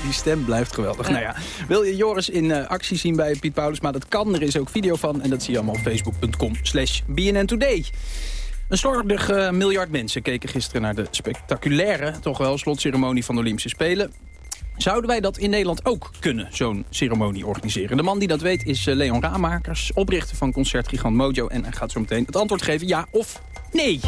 Die stem blijft geweldig. Nou ja, wil je Joris in actie zien bij Piet Paulus? Maar dat kan, er is ook video van. En dat zie je allemaal op facebook.com slash BNN Today. Een slordig uh, miljard mensen keken gisteren naar de spectaculaire, toch wel, slotceremonie van de Olympische Spelen. Zouden wij dat in Nederland ook kunnen, zo'n ceremonie organiseren? De man die dat weet is uh, Leon Raamakers, oprichter van concertgigant Mojo. En hij gaat zo meteen het antwoord geven ja of nee.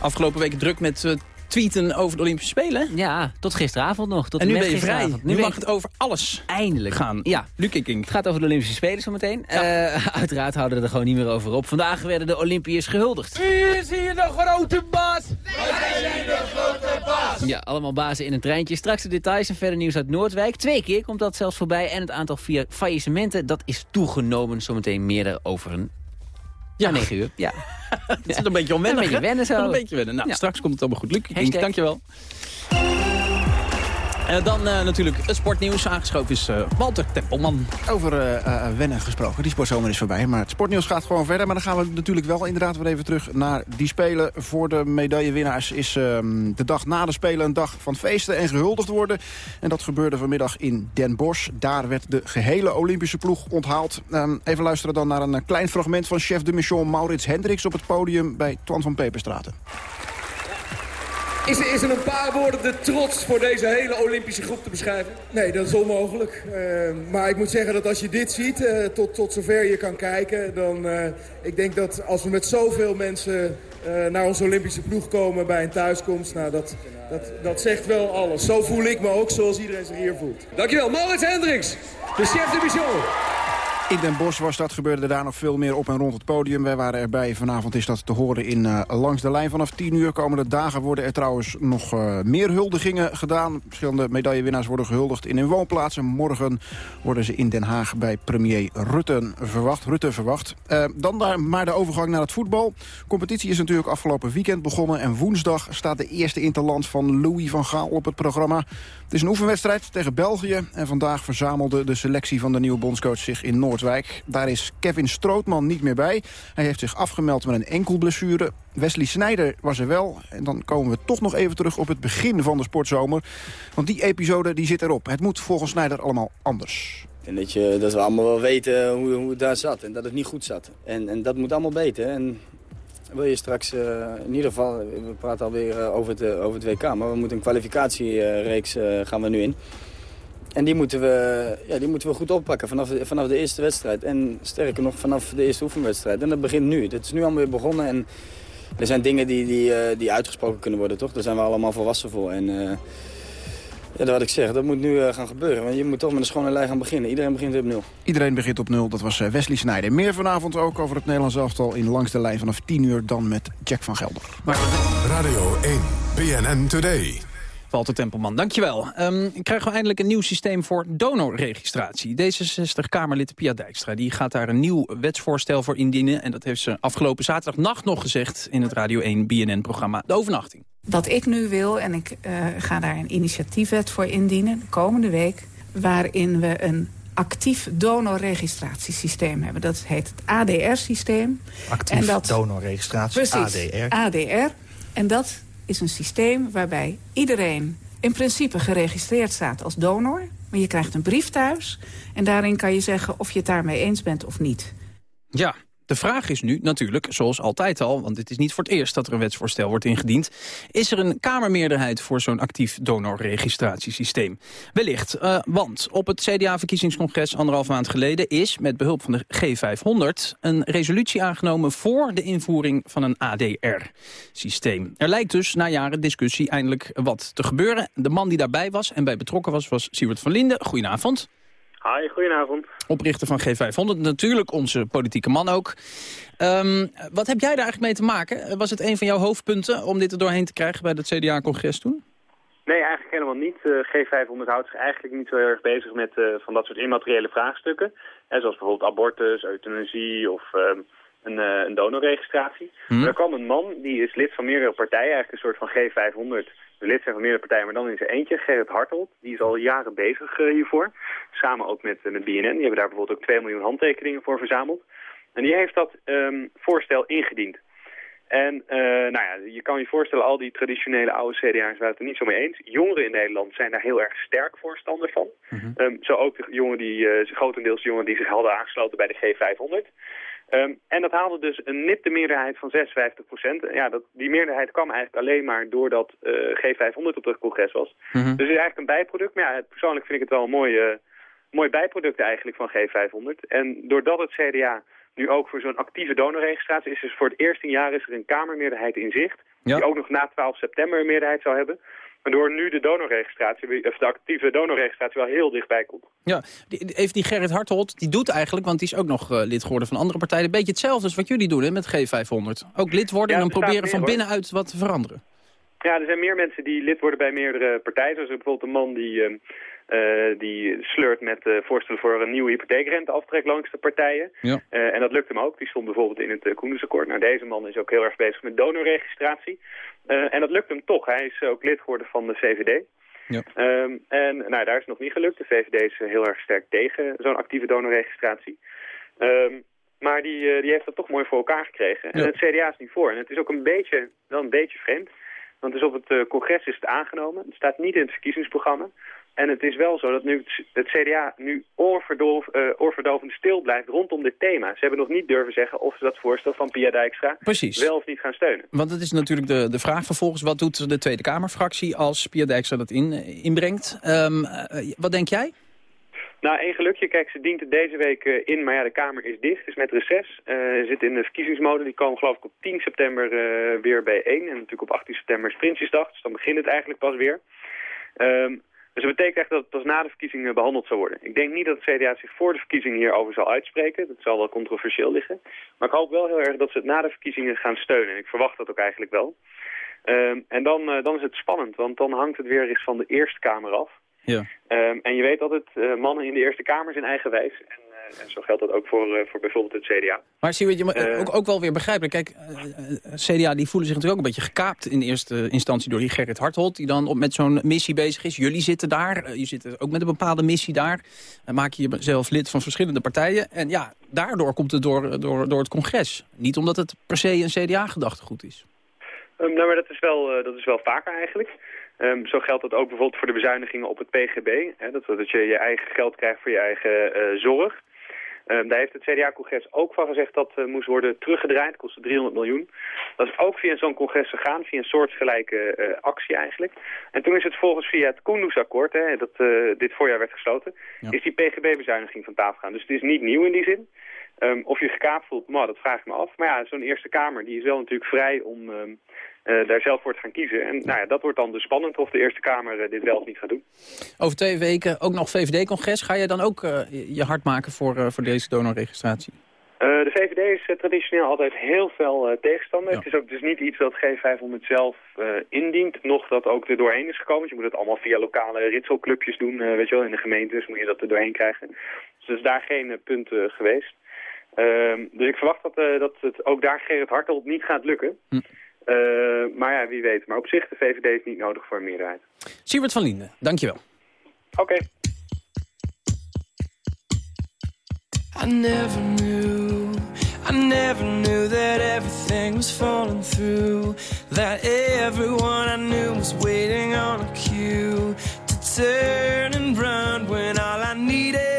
Afgelopen week druk met uh, tweeten over de Olympische Spelen. Ja, tot gisteravond nog. Tot en nu ben je vrij. Nu, nu mag het over alles Eindelijk. gaan. Ja. Luc King. Het gaat over de Olympische Spelen zometeen. Ja. Uh, [laughs] uiteraard houden we er gewoon niet meer over op. Vandaag werden de Olympiërs gehuldigd. Wie is hier de grote baas? Wij zijn hier de grote baas. Ja, allemaal bazen in een treintje. Straks de details en verder nieuws uit Noordwijk. Twee keer komt dat zelfs voorbij. En het aantal faillissementen, dat is toegenomen. Zometeen meer daarover een ja, 9 uur. Ja. [laughs] het is een beetje onwennig, Een beetje wennen zo. Een beetje wennen. Nou, straks komt het allemaal goed. Luc, dankjewel. Uh, dan uh, natuurlijk het sportnieuws. Aangeschoven is uh, Walter Tempelman. Over wennen gesproken. Die sportzomer is voorbij. Maar het sportnieuws gaat gewoon verder. Maar dan gaan we natuurlijk wel inderdaad weer even terug naar die Spelen. Voor de medaillewinnaars is ehm, de dag na de Spelen een dag van feesten en gehuldigd worden. En dat gebeurde vanmiddag in Den Bosch. Daar werd de gehele Olympische ploeg onthaald. Um, even luisteren dan naar een klein fragment van chef de mission Maurits Hendricks... op het podium bij Twan van Peperstraten. Is er, is er een paar woorden de trots voor deze hele Olympische groep te beschrijven? Nee, dat is onmogelijk. Uh, maar ik moet zeggen dat als je dit ziet, uh, tot, tot zover je kan kijken... dan uh, ik denk dat als we met zoveel mensen naar onze Olympische ploeg komen bij een thuiskomst... Nou, dat, dat, dat zegt wel alles. Zo voel ik me ook, zoals iedereen zich hier voelt. Dankjewel, Maurits Hendricks, de chef de mission. In Den Bosch was dat, gebeurde daar nog veel meer op en rond het podium. Wij waren erbij. Vanavond is dat te horen in uh, Langs de Lijn vanaf 10 uur. Komende dagen worden er trouwens nog uh, meer huldigingen gedaan. Verschillende medaillewinnaars worden gehuldigd in hun woonplaatsen. Morgen worden ze in Den Haag bij premier Rutte verwacht. Rutte verwacht. Uh, dan daar maar de overgang naar het voetbal. Competitie is natuurlijk afgelopen weekend begonnen. En woensdag staat de eerste interland van Louis van Gaal op het programma. Het is een oefenwedstrijd tegen België. En vandaag verzamelde de selectie van de nieuwe bondscoach zich in Noordwijk. Daar is Kevin Strootman niet meer bij. Hij heeft zich afgemeld met een enkel blessure. Wesley Snijder was er wel. En dan komen we toch nog even terug op het begin van de sportzomer. Want die episode die zit erop. Het moet volgens Snijder allemaal anders. En dat, je, dat we allemaal wel weten hoe, hoe het daar zat en dat het niet goed zat. En, en dat moet allemaal beter. En wil je straks, uh, in ieder geval, we praten alweer uh, over, het, uh, over het WK, maar we moeten een kwalificatiereeks gaan we nu in. En die moeten we, ja, die moeten we goed oppakken vanaf vanaf de eerste wedstrijd. En sterker nog, vanaf de eerste oefenwedstrijd. En dat begint nu. Het is nu allemaal weer begonnen en er zijn dingen die, die, die uitgesproken kunnen worden, toch? Daar zijn we allemaal volwassen voor. En, ja, dat wat ik zeg, dat moet nu uh, gaan gebeuren. Want je moet toch met een schone lei gaan beginnen. Iedereen begint weer op nul. Iedereen begint op nul. Dat was uh, Wesley Snijder. Meer vanavond ook over het Nederlands elftal in Langs de Lijn vanaf 10 uur dan met Jack van Gelder. Maar... Radio 1, BNN Today. Walter Tempelman, dankjewel. Um, krijgen we eindelijk een nieuw systeem voor donorregistratie. D66-Kamerlid Pia Dijkstra die gaat daar een nieuw wetsvoorstel voor indienen. En dat heeft ze afgelopen zaterdagnacht nog gezegd... in het Radio 1 BNN-programma De Overnachting. Wat ik nu wil, en ik uh, ga daar een initiatiefwet voor indienen... de komende week, waarin we een actief donorregistratiesysteem hebben. Dat heet het ADR-systeem. Actief en dat, donorregistratie, precies, ADR. ADR. En dat is een systeem waarbij iedereen in principe geregistreerd staat als donor. Maar je krijgt een brief thuis en daarin kan je zeggen of je het daarmee eens bent of niet. Ja, de vraag is nu natuurlijk, zoals altijd al... want het is niet voor het eerst dat er een wetsvoorstel wordt ingediend... is er een Kamermeerderheid voor zo'n actief donorregistratiesysteem? Wellicht, uh, want op het CDA-verkiezingscongres anderhalf maand geleden... is, met behulp van de G500, een resolutie aangenomen... voor de invoering van een ADR-systeem. Er lijkt dus na jaren discussie eindelijk wat te gebeuren. De man die daarbij was en bij betrokken was, was Siewert van Linden. Goedenavond. Hi, goedenavond. Oprichter van G500, natuurlijk onze politieke man ook. Um, wat heb jij daar eigenlijk mee te maken? Was het een van jouw hoofdpunten om dit er doorheen te krijgen bij het CDA-congres toen? Nee, eigenlijk helemaal niet. Uh, G500 houdt zich eigenlijk niet zo heel erg bezig met uh, van dat soort immateriële vraagstukken. Zoals bijvoorbeeld abortus, euthanasie of uh, een, een donorregistratie. Hmm. Er kwam een man, die is lid van meerdere partijen, eigenlijk een soort van G500 lid zijn van meerdere partijen, maar dan in zijn eentje. Gerrit Hartelt, die is al jaren bezig uh, hiervoor. Samen ook met, uh, met BNN. Die hebben daar bijvoorbeeld ook 2 miljoen handtekeningen voor verzameld. En die heeft dat um, voorstel ingediend. En uh, nou ja, je kan je voorstellen, al die traditionele oude CDA's waren het er niet zo mee eens. Jongeren in Nederland zijn daar heel erg sterk voorstander van. Mm -hmm. um, zo ook de jongeren die, grotendeels de jongeren die zich hadden aangesloten bij de G500. Um, en dat haalde dus een nipte meerderheid van 56 procent. Ja, dat, die meerderheid kwam eigenlijk alleen maar doordat uh, G500 op het congres was. Mm -hmm. Dus het is eigenlijk een bijproduct. Maar ja, persoonlijk vind ik het wel een mooi, uh, mooi bijproduct eigenlijk van G500. En doordat het CDA nu ook voor zo'n actieve donorregistratie is, dus voor het eerste jaar is er een Kamermeerderheid in zicht. Ja. Die ook nog na 12 september een meerderheid zou hebben. Waardoor nu de donorregistratie, of de actieve donorregistratie wel heel dichtbij komt. Ja, die, even die Gerrit Harthold, die doet eigenlijk, want die is ook nog uh, lid geworden van andere partijen, een beetje hetzelfde als wat jullie doen hè, met G500. Ook lid worden ja, en dan proberen van binnenuit wat te veranderen. Ja, er zijn meer mensen die lid worden bij meerdere partijen. Zoals bijvoorbeeld een man die, uh, uh, die sleurt met uh, voorstellen voor een nieuwe hypotheekrenteaftrek langs de partijen. Ja. Uh, en dat lukt hem ook. Die stond bijvoorbeeld in het uh, Koendersakkoord. Nou, deze man is ook heel erg bezig met donorregistratie. en dat lukt hem toch. Hij is ook lid geworden van de CVD. Ja. Ehm, en nou, daar is het nog niet gelukt. De VVD is heel erg sterk tegen zo'n actieve donorregistratie. Um, maar die, die heeft dat toch mooi voor elkaar gekregen. En het CDA is niet voor. En het is ook een beetje, wel een beetje vreemd. Want dus op het congres is het aangenomen. Het staat niet in het verkiezingsprogramma. En het is wel zo dat nu het CDA nu uh, oorverdovend stil blijft rondom dit thema. Ze hebben nog niet durven zeggen of ze dat voorstel van Pia Dijkstra Precies. wel of niet gaan steunen. Want het is natuurlijk de, de vraag vervolgens, wat doet de Tweede Kamerfractie als Pia Dijkstra dat in, inbrengt? Um, wat denk jij? Nou, één gelukje. Kijk, ze dient het deze week in, maar ja, de Kamer is dicht, is met reces. Uh, zit in de verkiezingsmode. Die komen geloof ik op 10 september weer bijeen. En natuurlijk op 18 september is Prinsjesdag, dus dan begint het eigenlijk pas weer. Um, dus dat betekent echt dat het pas na de verkiezingen behandeld zal worden. Ik denk niet dat het CDA zich voor de verkiezingen hierover zal uitspreken. Dat zal wel controversieel liggen. Maar ik hoop wel heel erg dat ze het na de verkiezingen gaan steunen. En ik verwacht dat ook eigenlijk wel. Um, en dan, uh, dan is het spannend, want dan hangt het weer eens van de Eerste Kamer af. Ja. Um, en je weet altijd, uh, mannen in de Eerste Kamer zijn eigenwijs. En en zo geldt dat ook voor, uh, voor bijvoorbeeld het CDA. Maar zie je, uh, ook, ook wel weer begrijpelijk. Kijk, CDA die voelen zich natuurlijk ook een beetje gekaapt in eerste instantie door die Gerrit Harthold. Die dan op, met zo'n missie bezig is. Jullie zitten daar, je zit ook met een bepaalde missie daar. Dan maak je jezelf lid van verschillende partijen. En ja, daardoor komt het door, door, door het congres. Niet omdat het per se een CDA-gedachtegoed is. Um, nou, maar dat is wel, dat is wel vaker eigenlijk. Um, zo geldt dat ook bijvoorbeeld voor de bezuinigingen op het PGB. Hè, dat, dat je je eigen geld krijgt voor je eigen uh, zorg. Um, daar heeft het CDA-congres ook van gezegd dat uh, moest worden teruggedraaid. Kostte 300 miljoen. Dat is ook via zo'n congres gegaan, via een soortgelijke uh, actie eigenlijk. En toen is het volgens via het Koendersakkoord, dat uh, dit voorjaar werd gesloten, ja. is die PGB-bezuiniging van tafel gegaan. Dus het is niet nieuw in die zin. Um, of je gekaapt voelt, maar dat vraag ik me af. Maar ja, zo'n Eerste Kamer die is wel natuurlijk vrij om um, uh, daar zelf voor te gaan kiezen. En nou ja, dat wordt dan dus spannend of de Eerste Kamer uh, dit wel of niet gaat doen. Over twee weken ook nog VVD-congres. Ga je dan ook uh, je hard maken voor, voor deze donorregistratie? de VVD is traditioneel altijd heel veel tegenstander. Ja. Het is ook dus niet iets dat G500 zelf indient, nog dat ook er doorheen is gekomen. Dus je moet het allemaal via lokale ritselclubjes doen, weet je wel. In de gemeentes moet je dat er doorheen krijgen. Dus er is daar geen punt geweest. Um, dus ik verwacht dat, dat het ook daar Gerrit Hartelt niet gaat lukken. Hm. Uh, maar ja, wie weet. Maar op zich, de VVD is niet nodig voor een meerderheid. Siebert van Linden, dankjewel. Oké. Okay. I never knew, I never knew that everything was falling through. That everyone I knew was waiting on a cue to turn and run when all I needed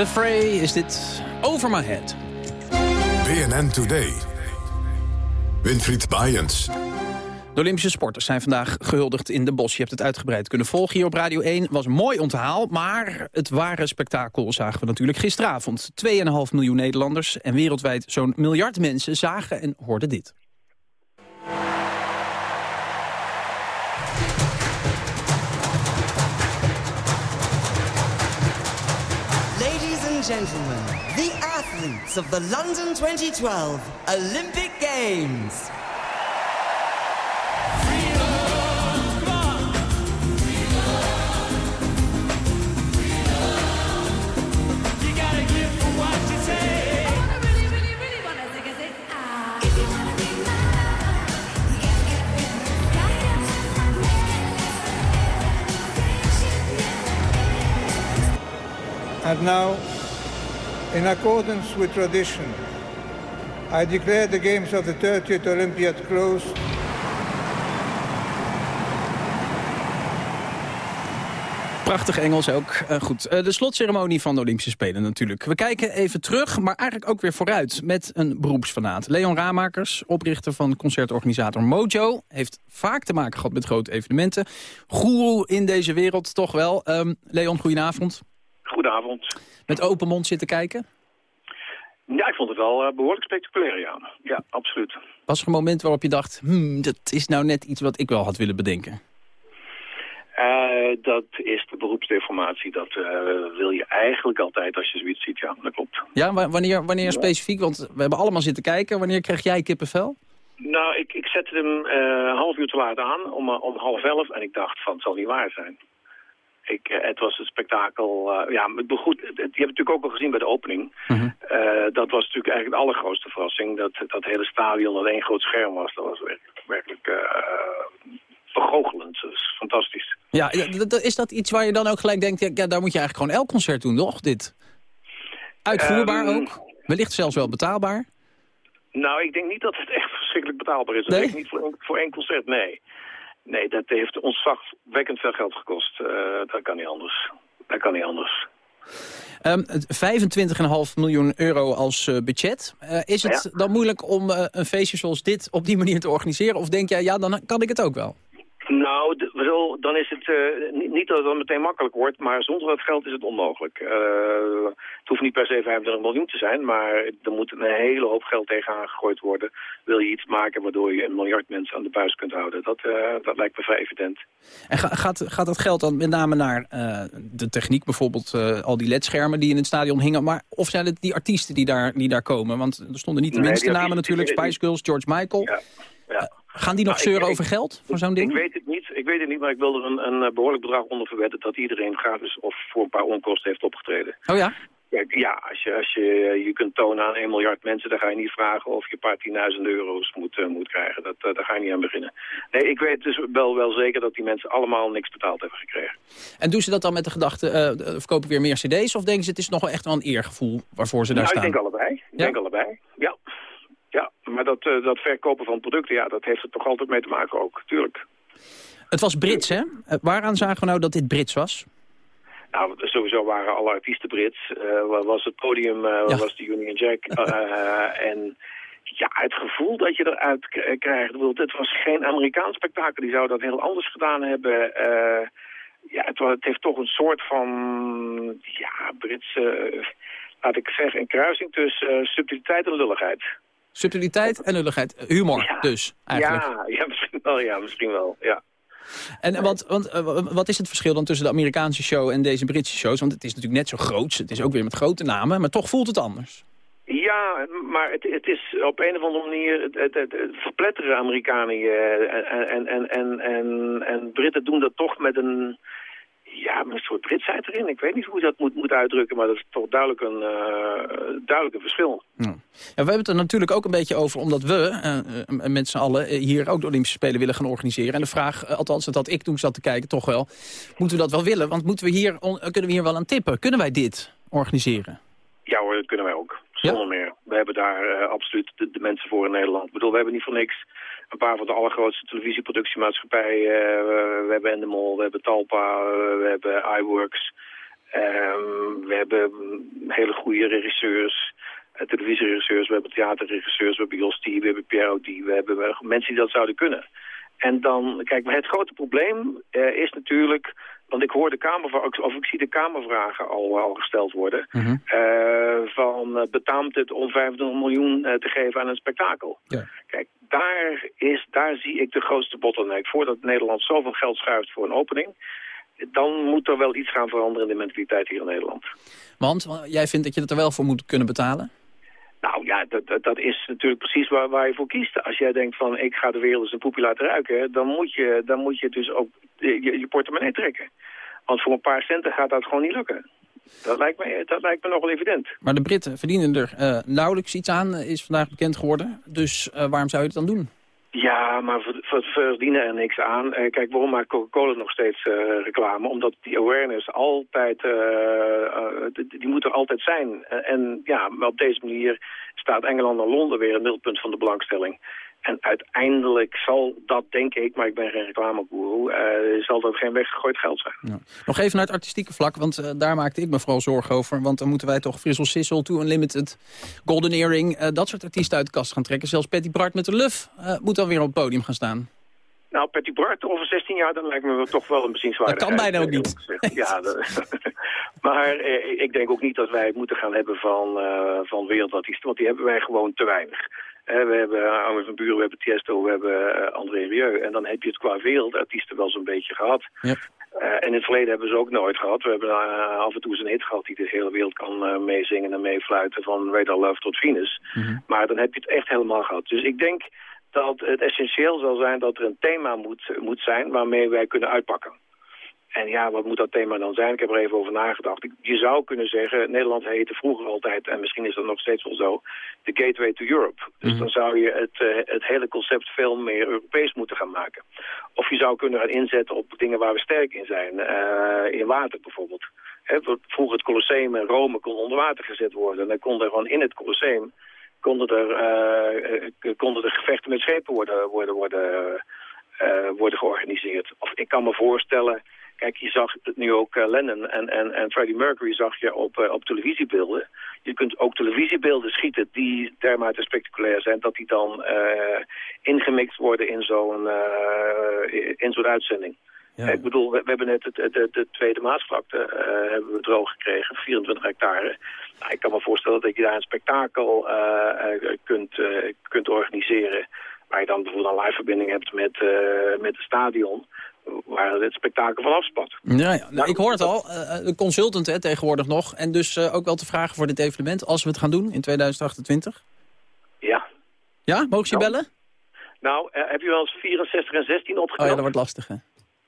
The Fray is dit Over My Head. BNN Today. Winfried Bajens. De Olympische sporters zijn vandaag gehuldigd in de bos. Je hebt het uitgebreid kunnen volgen hier op Radio 1. Was een mooi onthaal, maar het ware spektakel zagen we natuurlijk gisteravond. 2,5 miljoen Nederlanders en wereldwijd zo'n miljard mensen zagen en hoorden dit. Gentlemen, the athletes of the London 2012 Olympic Games. And now, in accordance with tradition, I declare the Games of the 30th Olympiad closed. Prachtig Engels ook. Eh, goed, Eh, de slotceremonie van de Olympische Spelen natuurlijk. We kijken even terug, maar eigenlijk ook weer vooruit... met een beroepsfanaat. Leon Ramakers, oprichter van concertorganisator Mojo... heeft vaak te maken gehad met grote evenementen. Goeroe in deze wereld, toch wel. Ehm, Leon, goedenavond. Goedenavond. Met open mond zitten kijken. Ja, ik vond het wel eh, behoorlijk spectaculair, ja. Ja, absoluut. Was er een moment waarop je dacht... Hmm, dat is nou net iets wat ik wel had willen bedenken? Eh, dat is de beroepsdeformatie. Dat eh, wil je eigenlijk altijd als je zoiets ziet, ja, dat klopt. Ja, wa- wanneer, wanneer specifiek? Want we hebben allemaal zitten kijken. Wanneer kreeg jij kippenvel? Nou, ik, ik zette hem een half uur te laat aan, om, om half elf, en ik dacht van, het zal niet waar zijn. Ik, eh, het was een spektakel, eh, ja, maar goed, het- je hebt het natuurlijk ook al gezien bij de opening. Mhm. Eh, dat was natuurlijk eigenlijk de allergrootste verrassing, dat dat hele stadion dat één groot scherm was. Dat was werkelijk, werkelijk vergoochelend, dat is fantastisch. Ja, is dat iets waar je dan ook gelijk denkt... ja, daar moet je eigenlijk gewoon elk concert doen, toch? Dit. Uitvoerbaar Ehm, ook? Wellicht zelfs wel betaalbaar? Nou, ik denk niet dat het echt [laughs] verschrikkelijk betaalbaar is. Dat Nee? denk ik niet voor één concert, nee. Nee, dat heeft ons veel geld gekost. Eh, dat kan niet anders. Dat kan niet anders. Ehm, het 25,5 miljoen euro als eh, budget. Eh, is het Ja. dan moeilijk om een feestje zoals dit op die manier te organiseren? Of denk jij, ja, dan kan ik het ook wel? Nou, bedoel, dan is het eh, niet- dat het dan meteen makkelijk wordt, maar zonder dat geld is het onmogelijk. Eh, het hoeft niet per se 25 miljoen te zijn, maar er moet een hele hoop geld tegenaan gegooid worden. Wil je iets maken waardoor je een miljard mensen aan de buis kunt houden? Dat, eh, dat lijkt me vrij evident. En ga- gaat, gaat dat geld dan met name naar de techniek, bijvoorbeeld al die ledschermen die in het stadion hingen, maar of zijn het die artiesten die daar, die daar komen? Want er stonden niet de Nee, minste namen natuurlijk, Spice Girls, George Michael. Ja. ja. Gaan die nog Nou, zeuren ik- over geld voor zo'n ding? Ik weet het niet, ik weet het niet, maar ik wil er een, een eh, behoorlijk bedrag onder verwetten dat iedereen gratis of voor een paar onkosten heeft opgetreden. Oh ja? Kijk, ja, als je, als je je kunt tonen aan 1 miljard mensen, dan ga je niet vragen of je een paar tienduizend euro's moet, eh, moet krijgen. Dat, eh, daar ga je niet aan beginnen. Nee, ik weet dus wel, wel zeker dat die mensen allemaal niks betaald hebben gekregen. En doen ze dat dan met de gedachte, eh, eh, verkoop ik weer meer cd's? Of denken ze, het is nog wel echt wel een eergevoel waarvoor ze daar nou, staan? ik denk allebei. Ik denk allebei, ja. Maar dat, eh, dat verkopen van producten, ja, dat heeft er toch altijd mee te maken ook, tuurlijk. Het was Brits, hè? Eh, waaraan zagen we nou dat dit Brits was? Nou, sowieso waren alle artiesten Brits. Eh, was het podium, Ja. was de Union Jack. en ja, het gevoel dat je eruit krijgt. Bedoel, het was geen Amerikaans spektakel. Die zou dat heel anders gedaan hebben. Ja, het, het heeft toch een soort van ja, Britse... laat ik zeggen, een kruising tussen uh, subtiliteit en lulligheid. Subtiliteit en lulligheid. Humor dus, eigenlijk. Ja, ja, misschien wel, ja, misschien wel, ja. En want, want wat is het verschil dan tussen de Amerikaanse show en deze Britse shows? Want het is natuurlijk net zo groot. Het is ook weer met grote namen, maar toch voelt het anders. Ja, maar het, het, is op een of andere manier het, het, het, verpletteren Amerikanen en, en, en, en, en, en Britten doen dat toch met een, ja, een soort Britsheid erin. Ik weet niet hoe je dat moet, moet uitdrukken, maar dat is toch duidelijk een, uh, duidelijk een verschil. Ja. ja. we hebben het er natuurlijk ook een beetje over, omdat we uh, met z'n allen hier ook de Olympische Spelen willen gaan organiseren. En de vraag, althans dat ik toen zat te kijken, toch wel, moeten we dat wel willen? Want moeten we hier, kunnen we hier wel aan tippen? Kunnen wij dit organiseren? Ja hoor, dat kunnen wij ook. Zonder meer. We hebben daar uh, absoluut de, de, mensen voor in Nederland. Ik bedoel, we hebben niet voor niks een paar van de allergrootste televisieproductiemaatschappijen. Uh, we, hebben Endemol, we hebben Talpa, we hebben iWorks. Um, we hebben hele goede regisseurs, televisieregisseurs, we hebben theaterregisseurs, we hebben Jos we hebben Pierre Audi, we hebben mensen die dat zouden kunnen. En dan, kijk, maar het grote probleem is natuurlijk want ik hoor de Kamervragen, of ik zie de Kamervragen al, al gesteld worden. Mm -hmm. uh, van betaamt het om 25 miljoen te geven aan een spektakel? Ja. Kijk, daar, is, daar zie ik de grootste bottleneck. Voordat Nederland zoveel geld schuift voor een opening... dan moet er wel iets gaan veranderen in de mentaliteit hier in Nederland. Want jij vindt dat je het er wel voor moet kunnen betalen? Nou ja, dat, dat, is natuurlijk precies waar, waar je voor kiest. Als jij denkt van ik ga de wereld eens een poepje laten ruiken... dan moet je, dan moet je dus ook je, je portemonnee trekken. Want voor een paar centen gaat dat gewoon niet lukken. Dat lijkt me, dat lijkt me nogal evident. Maar de Britten verdienen er uh, nauwelijks iets aan, is vandaag bekend geworden. Dus uh, waarom zou je het dan doen? Ja, maar verdienen er niks aan. Uh, kijk, waarom maakt Coca-Cola nog steeds uh, reclame? Omdat die awareness altijd, die, die moet er altijd zijn. en ja, maar op deze manier staat Engeland en Londen weer een middelpunt van de belangstelling. En uiteindelijk zal dat, denk ik, maar ik ben geen reclamegoeroe, uh, zal dat geen weggegooid geld zijn. Ja. Nog even naar het artistieke vlak, want uh, daar maakte ik me vooral zorgen over. Want dan moeten wij toch Frizzle Sissel, Too Unlimited, Golden Earring, uh, dat soort artiesten uit de kast gaan trekken. Zelfs Patty Bart met de Luf moet dan weer op het podium gaan staan. Nou, Patty Bart over 16 jaar, dan lijkt me toch wel een bezienswaardigheid. Dat kan bijna ook niet. [laughs] Ja, [laughs] maar eh, ik denk ook niet dat wij het moeten gaan hebben van, uh, van wereldartiesten, want die hebben wij gewoon te weinig. We hebben Armin van Buren, we hebben Tiesto, we hebben uh, André Rieu. En dan heb je het qua wereldartiesten wel zo'n beetje gehad. Ja. en in het verleden hebben ze ook nooit gehad. We hebben af en toe eens een hit gehad die de hele wereld kan meezingen en meefluiten. Van Radar Love tot Venus. Mm -hmm. Maar dan heb je het echt helemaal gehad. Dus ik denk dat het essentieel zal zijn dat er een thema moet, moet zijn waarmee wij kunnen uitpakken. En ja, wat moet dat thema dan zijn? Ik heb er even over nagedacht. Je zou kunnen zeggen, Nederland heette vroeger altijd, en misschien is dat nog steeds wel zo, de gateway to Europe. Dus dan zou je het, uh, het hele concept veel meer Europees moeten gaan maken. Of je zou kunnen gaan inzetten op dingen waar we sterk in zijn. Uh, in water bijvoorbeeld. He, vroeger het Colosseum in Rome kon onder water gezet worden. En dan kon er gewoon in het Colosseum konden er, uh, konden er gevechten met schepen worden, worden, worden, uh, worden georganiseerd. Of ik kan me voorstellen, kijk, je zag het nu ook uh, Lennon en, en, en Freddie Mercury zag je op, op televisiebeelden. Je kunt ook televisiebeelden schieten die dermate spectaculair zijn, dat die dan ingemixt worden in zo'n in zo'n uitzending. Ja. Ik bedoel, we, we hebben net de, de, de tweede Maasvlakte uh, hebben we droog gekregen, 24 hectare. Nou, ik kan me voorstellen dat je daar een spektakel uh, kunt, uh, kunt organiseren. Waar je dan bijvoorbeeld een live verbinding hebt met, met het stadion. Waar het spektakel van afspat. Ja, ja. Nou, ik hoor het al. de consultant hè, tegenwoordig nog. En dus ook wel te vragen voor dit evenement. Als we het gaan doen in 2028. Ja. Ja, mogen ze je nou, bellen? Nou, heb je wel eens 64 en 16 opgeteld? Oh ja, dat wordt lastig hè.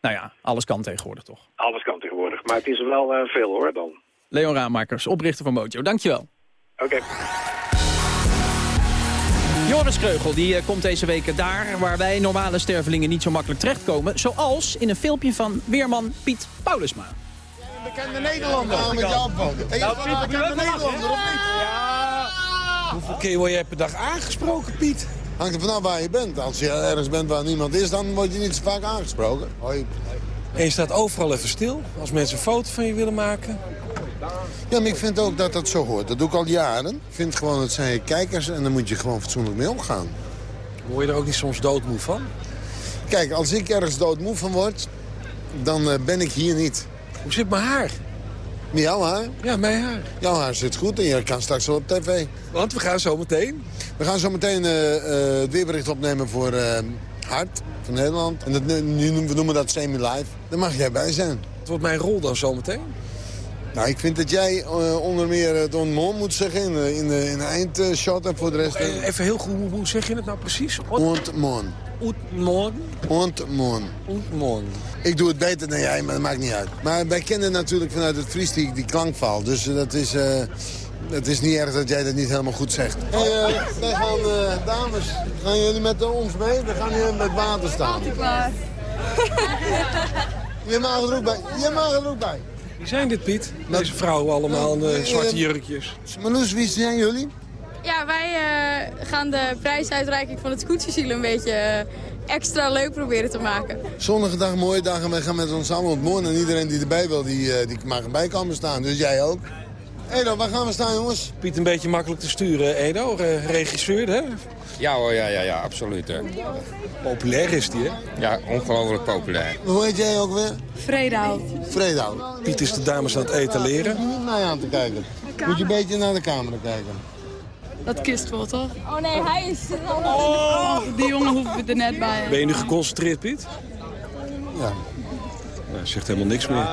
Nou ja, alles kan tegenwoordig toch? Alles kan tegenwoordig, maar het is wel uh, veel hoor dan. Leon Raamakers, oprichter van Mojo. Dankjewel. Oké. Okay. Joris Kreugel die uh, komt deze week daar waar wij normale stervelingen niet zo makkelijk terechtkomen. Zoals in een filmpje van weerman Piet Paulusma. Een bekende Nederlander. Ja, met jou hey, nou, Piet, een bekende Nederlander, of niet? Ja. Hoeveel keer word jij per dag aangesproken, Piet? Hangt er vanaf waar je bent. Als je ergens bent waar niemand is, dan word je niet zo vaak aangesproken. Hoi. En je staat overal even stil, als mensen een foto van je willen maken. Ja, maar ik vind ook dat dat zo hoort. Dat doe ik al jaren. Ik vind gewoon, het zijn je kijkers en daar moet je gewoon fatsoenlijk mee omgaan. Word je er ook niet soms doodmoe van? Kijk, als ik ergens doodmoe van word, dan uh, ben ik hier niet. Hoe zit mijn haar? Met jouw haar? Ja, mijn haar. Jouw haar zit goed en je kan straks wel op tv. Want we gaan zo meteen... We gaan zo meteen uh, uh, het weerbericht opnemen voor uh, Hart van Nederland. En dat, nu, we noemen dat semi-live. Daar mag jij bij zijn. Wat wordt mijn rol dan zo meteen? Nou, ik vind dat jij uh, onder meer het onmon moet zeggen in de, in de, in de eindshot en voor de rest... Even heel goed, hoe zeg je het nou precies? Ontmon. Ontmon? Ontmon. Ontmon. Ik doe het beter dan jij, maar dat maakt niet uit. Maar wij kennen natuurlijk vanuit het Fries die, die klankval. Dus dat is... Het is niet erg dat jij dat niet helemaal goed zegt. Hey, wij gaan, dames, gaan jullie met ons mee? We gaan hier met water staan. klaar. [laughs] Je mag er ook bij. Je mag er ook bij. Wie zijn dit, Piet? Deze vrouwen allemaal in uh, zwarte jurkjes. Marloes, wie zijn jullie? Ja, wij uh, gaan de prijsuitreiking van het scootjesiel een beetje uh, extra leuk proberen te maken. Zonnige dag, mooie dag en wij gaan met ons allemaal ontmoeten. En iedereen die erbij wil, die, die mag erbij komen staan. Dus jij ook. Edo, waar gaan we staan, jongens? Piet een beetje makkelijk te sturen, Edo. regisseur, hè? Ja hoor, ja, ja, ja, absoluut. Hè. Populair is die, hè? Ja, ongelooflijk populair. Hoe heet jij ook weer? Vredehout. Vredehout. Piet is de dames aan het etaleren. Je moet naar je aan te kijken. Moet je een beetje naar de camera kijken. Dat kist wel, toch? Oh nee, hij is... Oh, die jongen hoeft er net bij. Ben je nu geconcentreerd, Piet? Ja. Nou, zegt helemaal niks meer.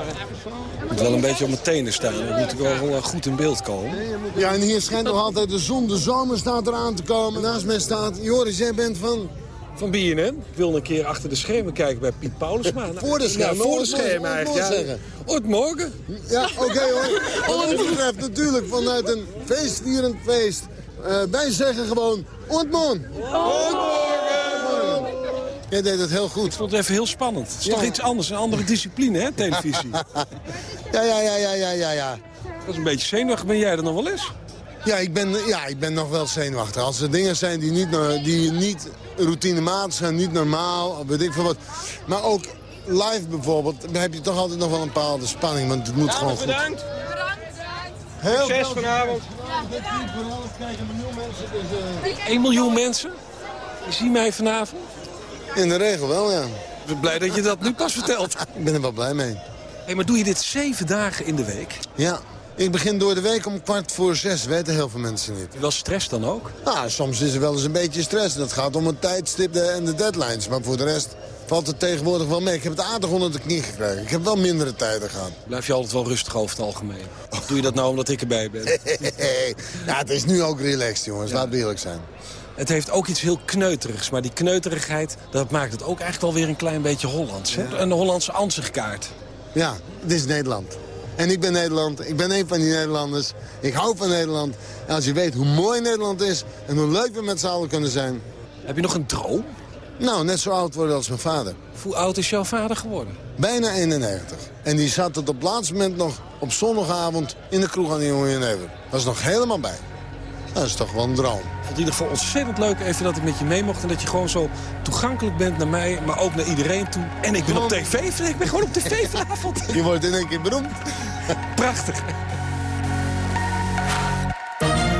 moet wel een beetje op mijn tenen staan. Het moet wel goed in beeld komen. Ja, en hier schijnt nog altijd de zon. De zomer staat eraan te komen. Naast mij staat Joris, jij bent van... Van BNN. Ik wilde een keer achter de schermen kijken bij Piet Paulusma. [laughs] voor de schermen? Ja, voor de schermen eigenlijk. Ja. Ooit morgen. Ja, oké okay, hoor. Wat dat betreft natuurlijk vanuit een feestvierend feest. Uh, wij zeggen gewoon, ontmon. Jij deed het heel goed. Ik vond het even heel spannend. Het is ja. toch iets anders, een andere discipline, hè, televisie? [laughs] ja, ja, ja, ja, ja, ja, ja. Dat is een beetje zenuwachtig. Ben jij er nog wel eens? Ja, ik ben, ja, ik ben nog wel zenuwachtig. Als er dingen zijn die niet, die niet routinematig zijn, niet normaal, weet ik veel wat. Maar ook live bijvoorbeeld, dan heb je toch altijd nog wel een bepaalde spanning. Want het moet ja, gewoon bedankt. goed. Heel Succes vanavond. Ja, dit niet voor alles kijken een miljoen mensen. Dus, uh... 1 miljoen mensen? Die zien mij vanavond? In de regel wel, ja. Ik ben blij dat je dat nu pas vertelt. [laughs] Ik ben er wel blij mee. Hey, maar doe je dit zeven dagen in de week? Ja. Ik begin door de week om kwart voor zes, weten heel veel mensen niet. Wel stress dan ook? Nou, soms is er wel eens een beetje stress. Dat gaat om het tijdstip en de deadlines. Maar voor de rest valt het tegenwoordig wel mee. Ik heb het aardig onder de knie gekregen. Ik heb wel mindere tijden gehad. Blijf je altijd wel rustig over het algemeen? Of doe je dat nou omdat ik erbij ben? [laughs] ja, het is nu ook relaxed, jongens. Ja. Laat eerlijk zijn. Het heeft ook iets heel kneuterigs. Maar die kneuterigheid, dat maakt het ook echt wel weer een klein beetje Hollands. Hè? Een Hollandse ansichtkaart. Ja, dit is Nederland. En ik ben Nederland. Ik ben een van die Nederlanders. Ik hou van Nederland. En als je weet hoe mooi Nederland is en hoe leuk we met z'n allen kunnen zijn... Heb je nog een droom? Nou, net zo oud worden als mijn vader. Hoe oud is jouw vader geworden? Bijna 91. En die zat het op het laatste moment nog op zondagavond in de kroeg aan die jongen in. Dat is nog helemaal bij. Dat is toch wel een droom. Ik vond het in ieder geval ontzettend leuk even dat ik met je mee mocht. En dat je gewoon zo toegankelijk bent naar mij, maar ook naar iedereen toe. En ik ben op tv. Ik ben gewoon op tv [laughs] vanavond. Je wordt in één keer beroemd. Prachtig.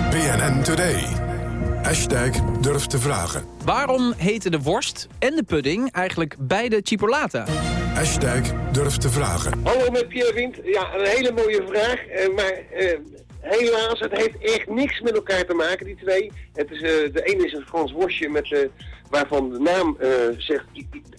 BNN Today. Hashtag durf te vragen. Waarom heten de worst en de pudding eigenlijk beide chipolata? Hashtag durf te vragen. Hallo met Pierre Wind. Ja, een hele mooie vraag. Uh, maar uh, helaas, het heeft echt niks met elkaar te maken, die twee. Het is, uh, de ene is een Frans worstje met, waarvan de naam zegt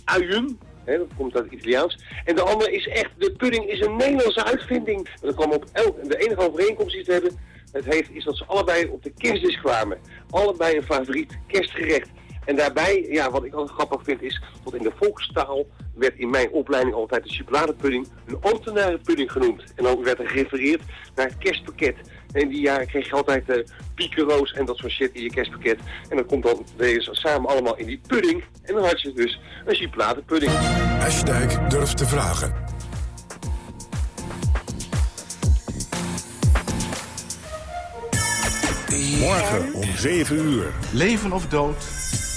uium. He, dat komt uit het Italiaans. En de andere is echt, de pudding is een Nederlandse uitvinding. Dat op elk, de enige overeenkomst die ze hebben, het heeft, is dat ze allebei op de kerstdis kwamen. Allebei een favoriet kerstgerecht. En daarbij, ja, wat ik ook grappig vind, is dat in de volkstaal werd in mijn opleiding altijd de chocoladepudding een ambtenarenpudding genoemd. En dan werd er gerefereerd naar het kerstpakket. En die jaren kreeg je altijd uh, piekeroos en dat soort shit in je kerstpakket. En dan komt dan deze samen allemaal in die pudding. En dan had je dus een chocoladepudding. Hashtag durf te vragen. Morgen om 7 uur. Leven of dood,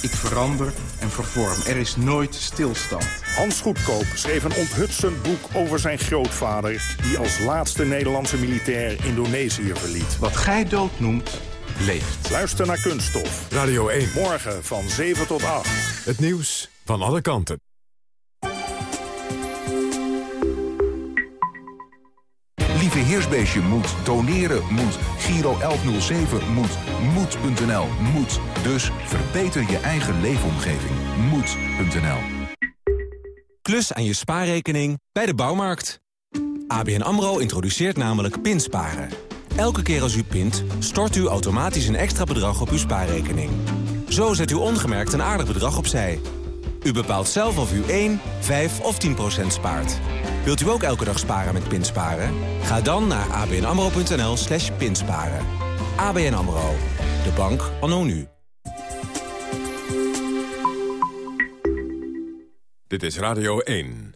ik verander en vervorm. Er is nooit stilstand. Hans Goedkoop schreef een onthutsend boek over zijn grootvader... die als laatste Nederlandse militair Indonesië verliet. Wat gij dood noemt, leeft. Luister naar Kunststof. Radio 1. Morgen van 7 tot 8. Het nieuws van alle kanten. Beheersbeestje moet, doneren moet, Giro 1107 moet, moed.nl moet. Dus verbeter je eigen leefomgeving. Moed.nl Klus aan je spaarrekening bij de bouwmarkt. ABN AMRO introduceert namelijk pinsparen. Elke keer als u pint, stort u automatisch een extra bedrag op uw spaarrekening. Zo zet u ongemerkt een aardig bedrag opzij. U bepaalt zelf of u 1, 5 of 10 procent spaart. Wilt u ook elke dag sparen met pinsparen? Ga dan naar abnamro.nl slash pinsparen. ABN AMRO. De bank anno nu. Dit is Radio 1.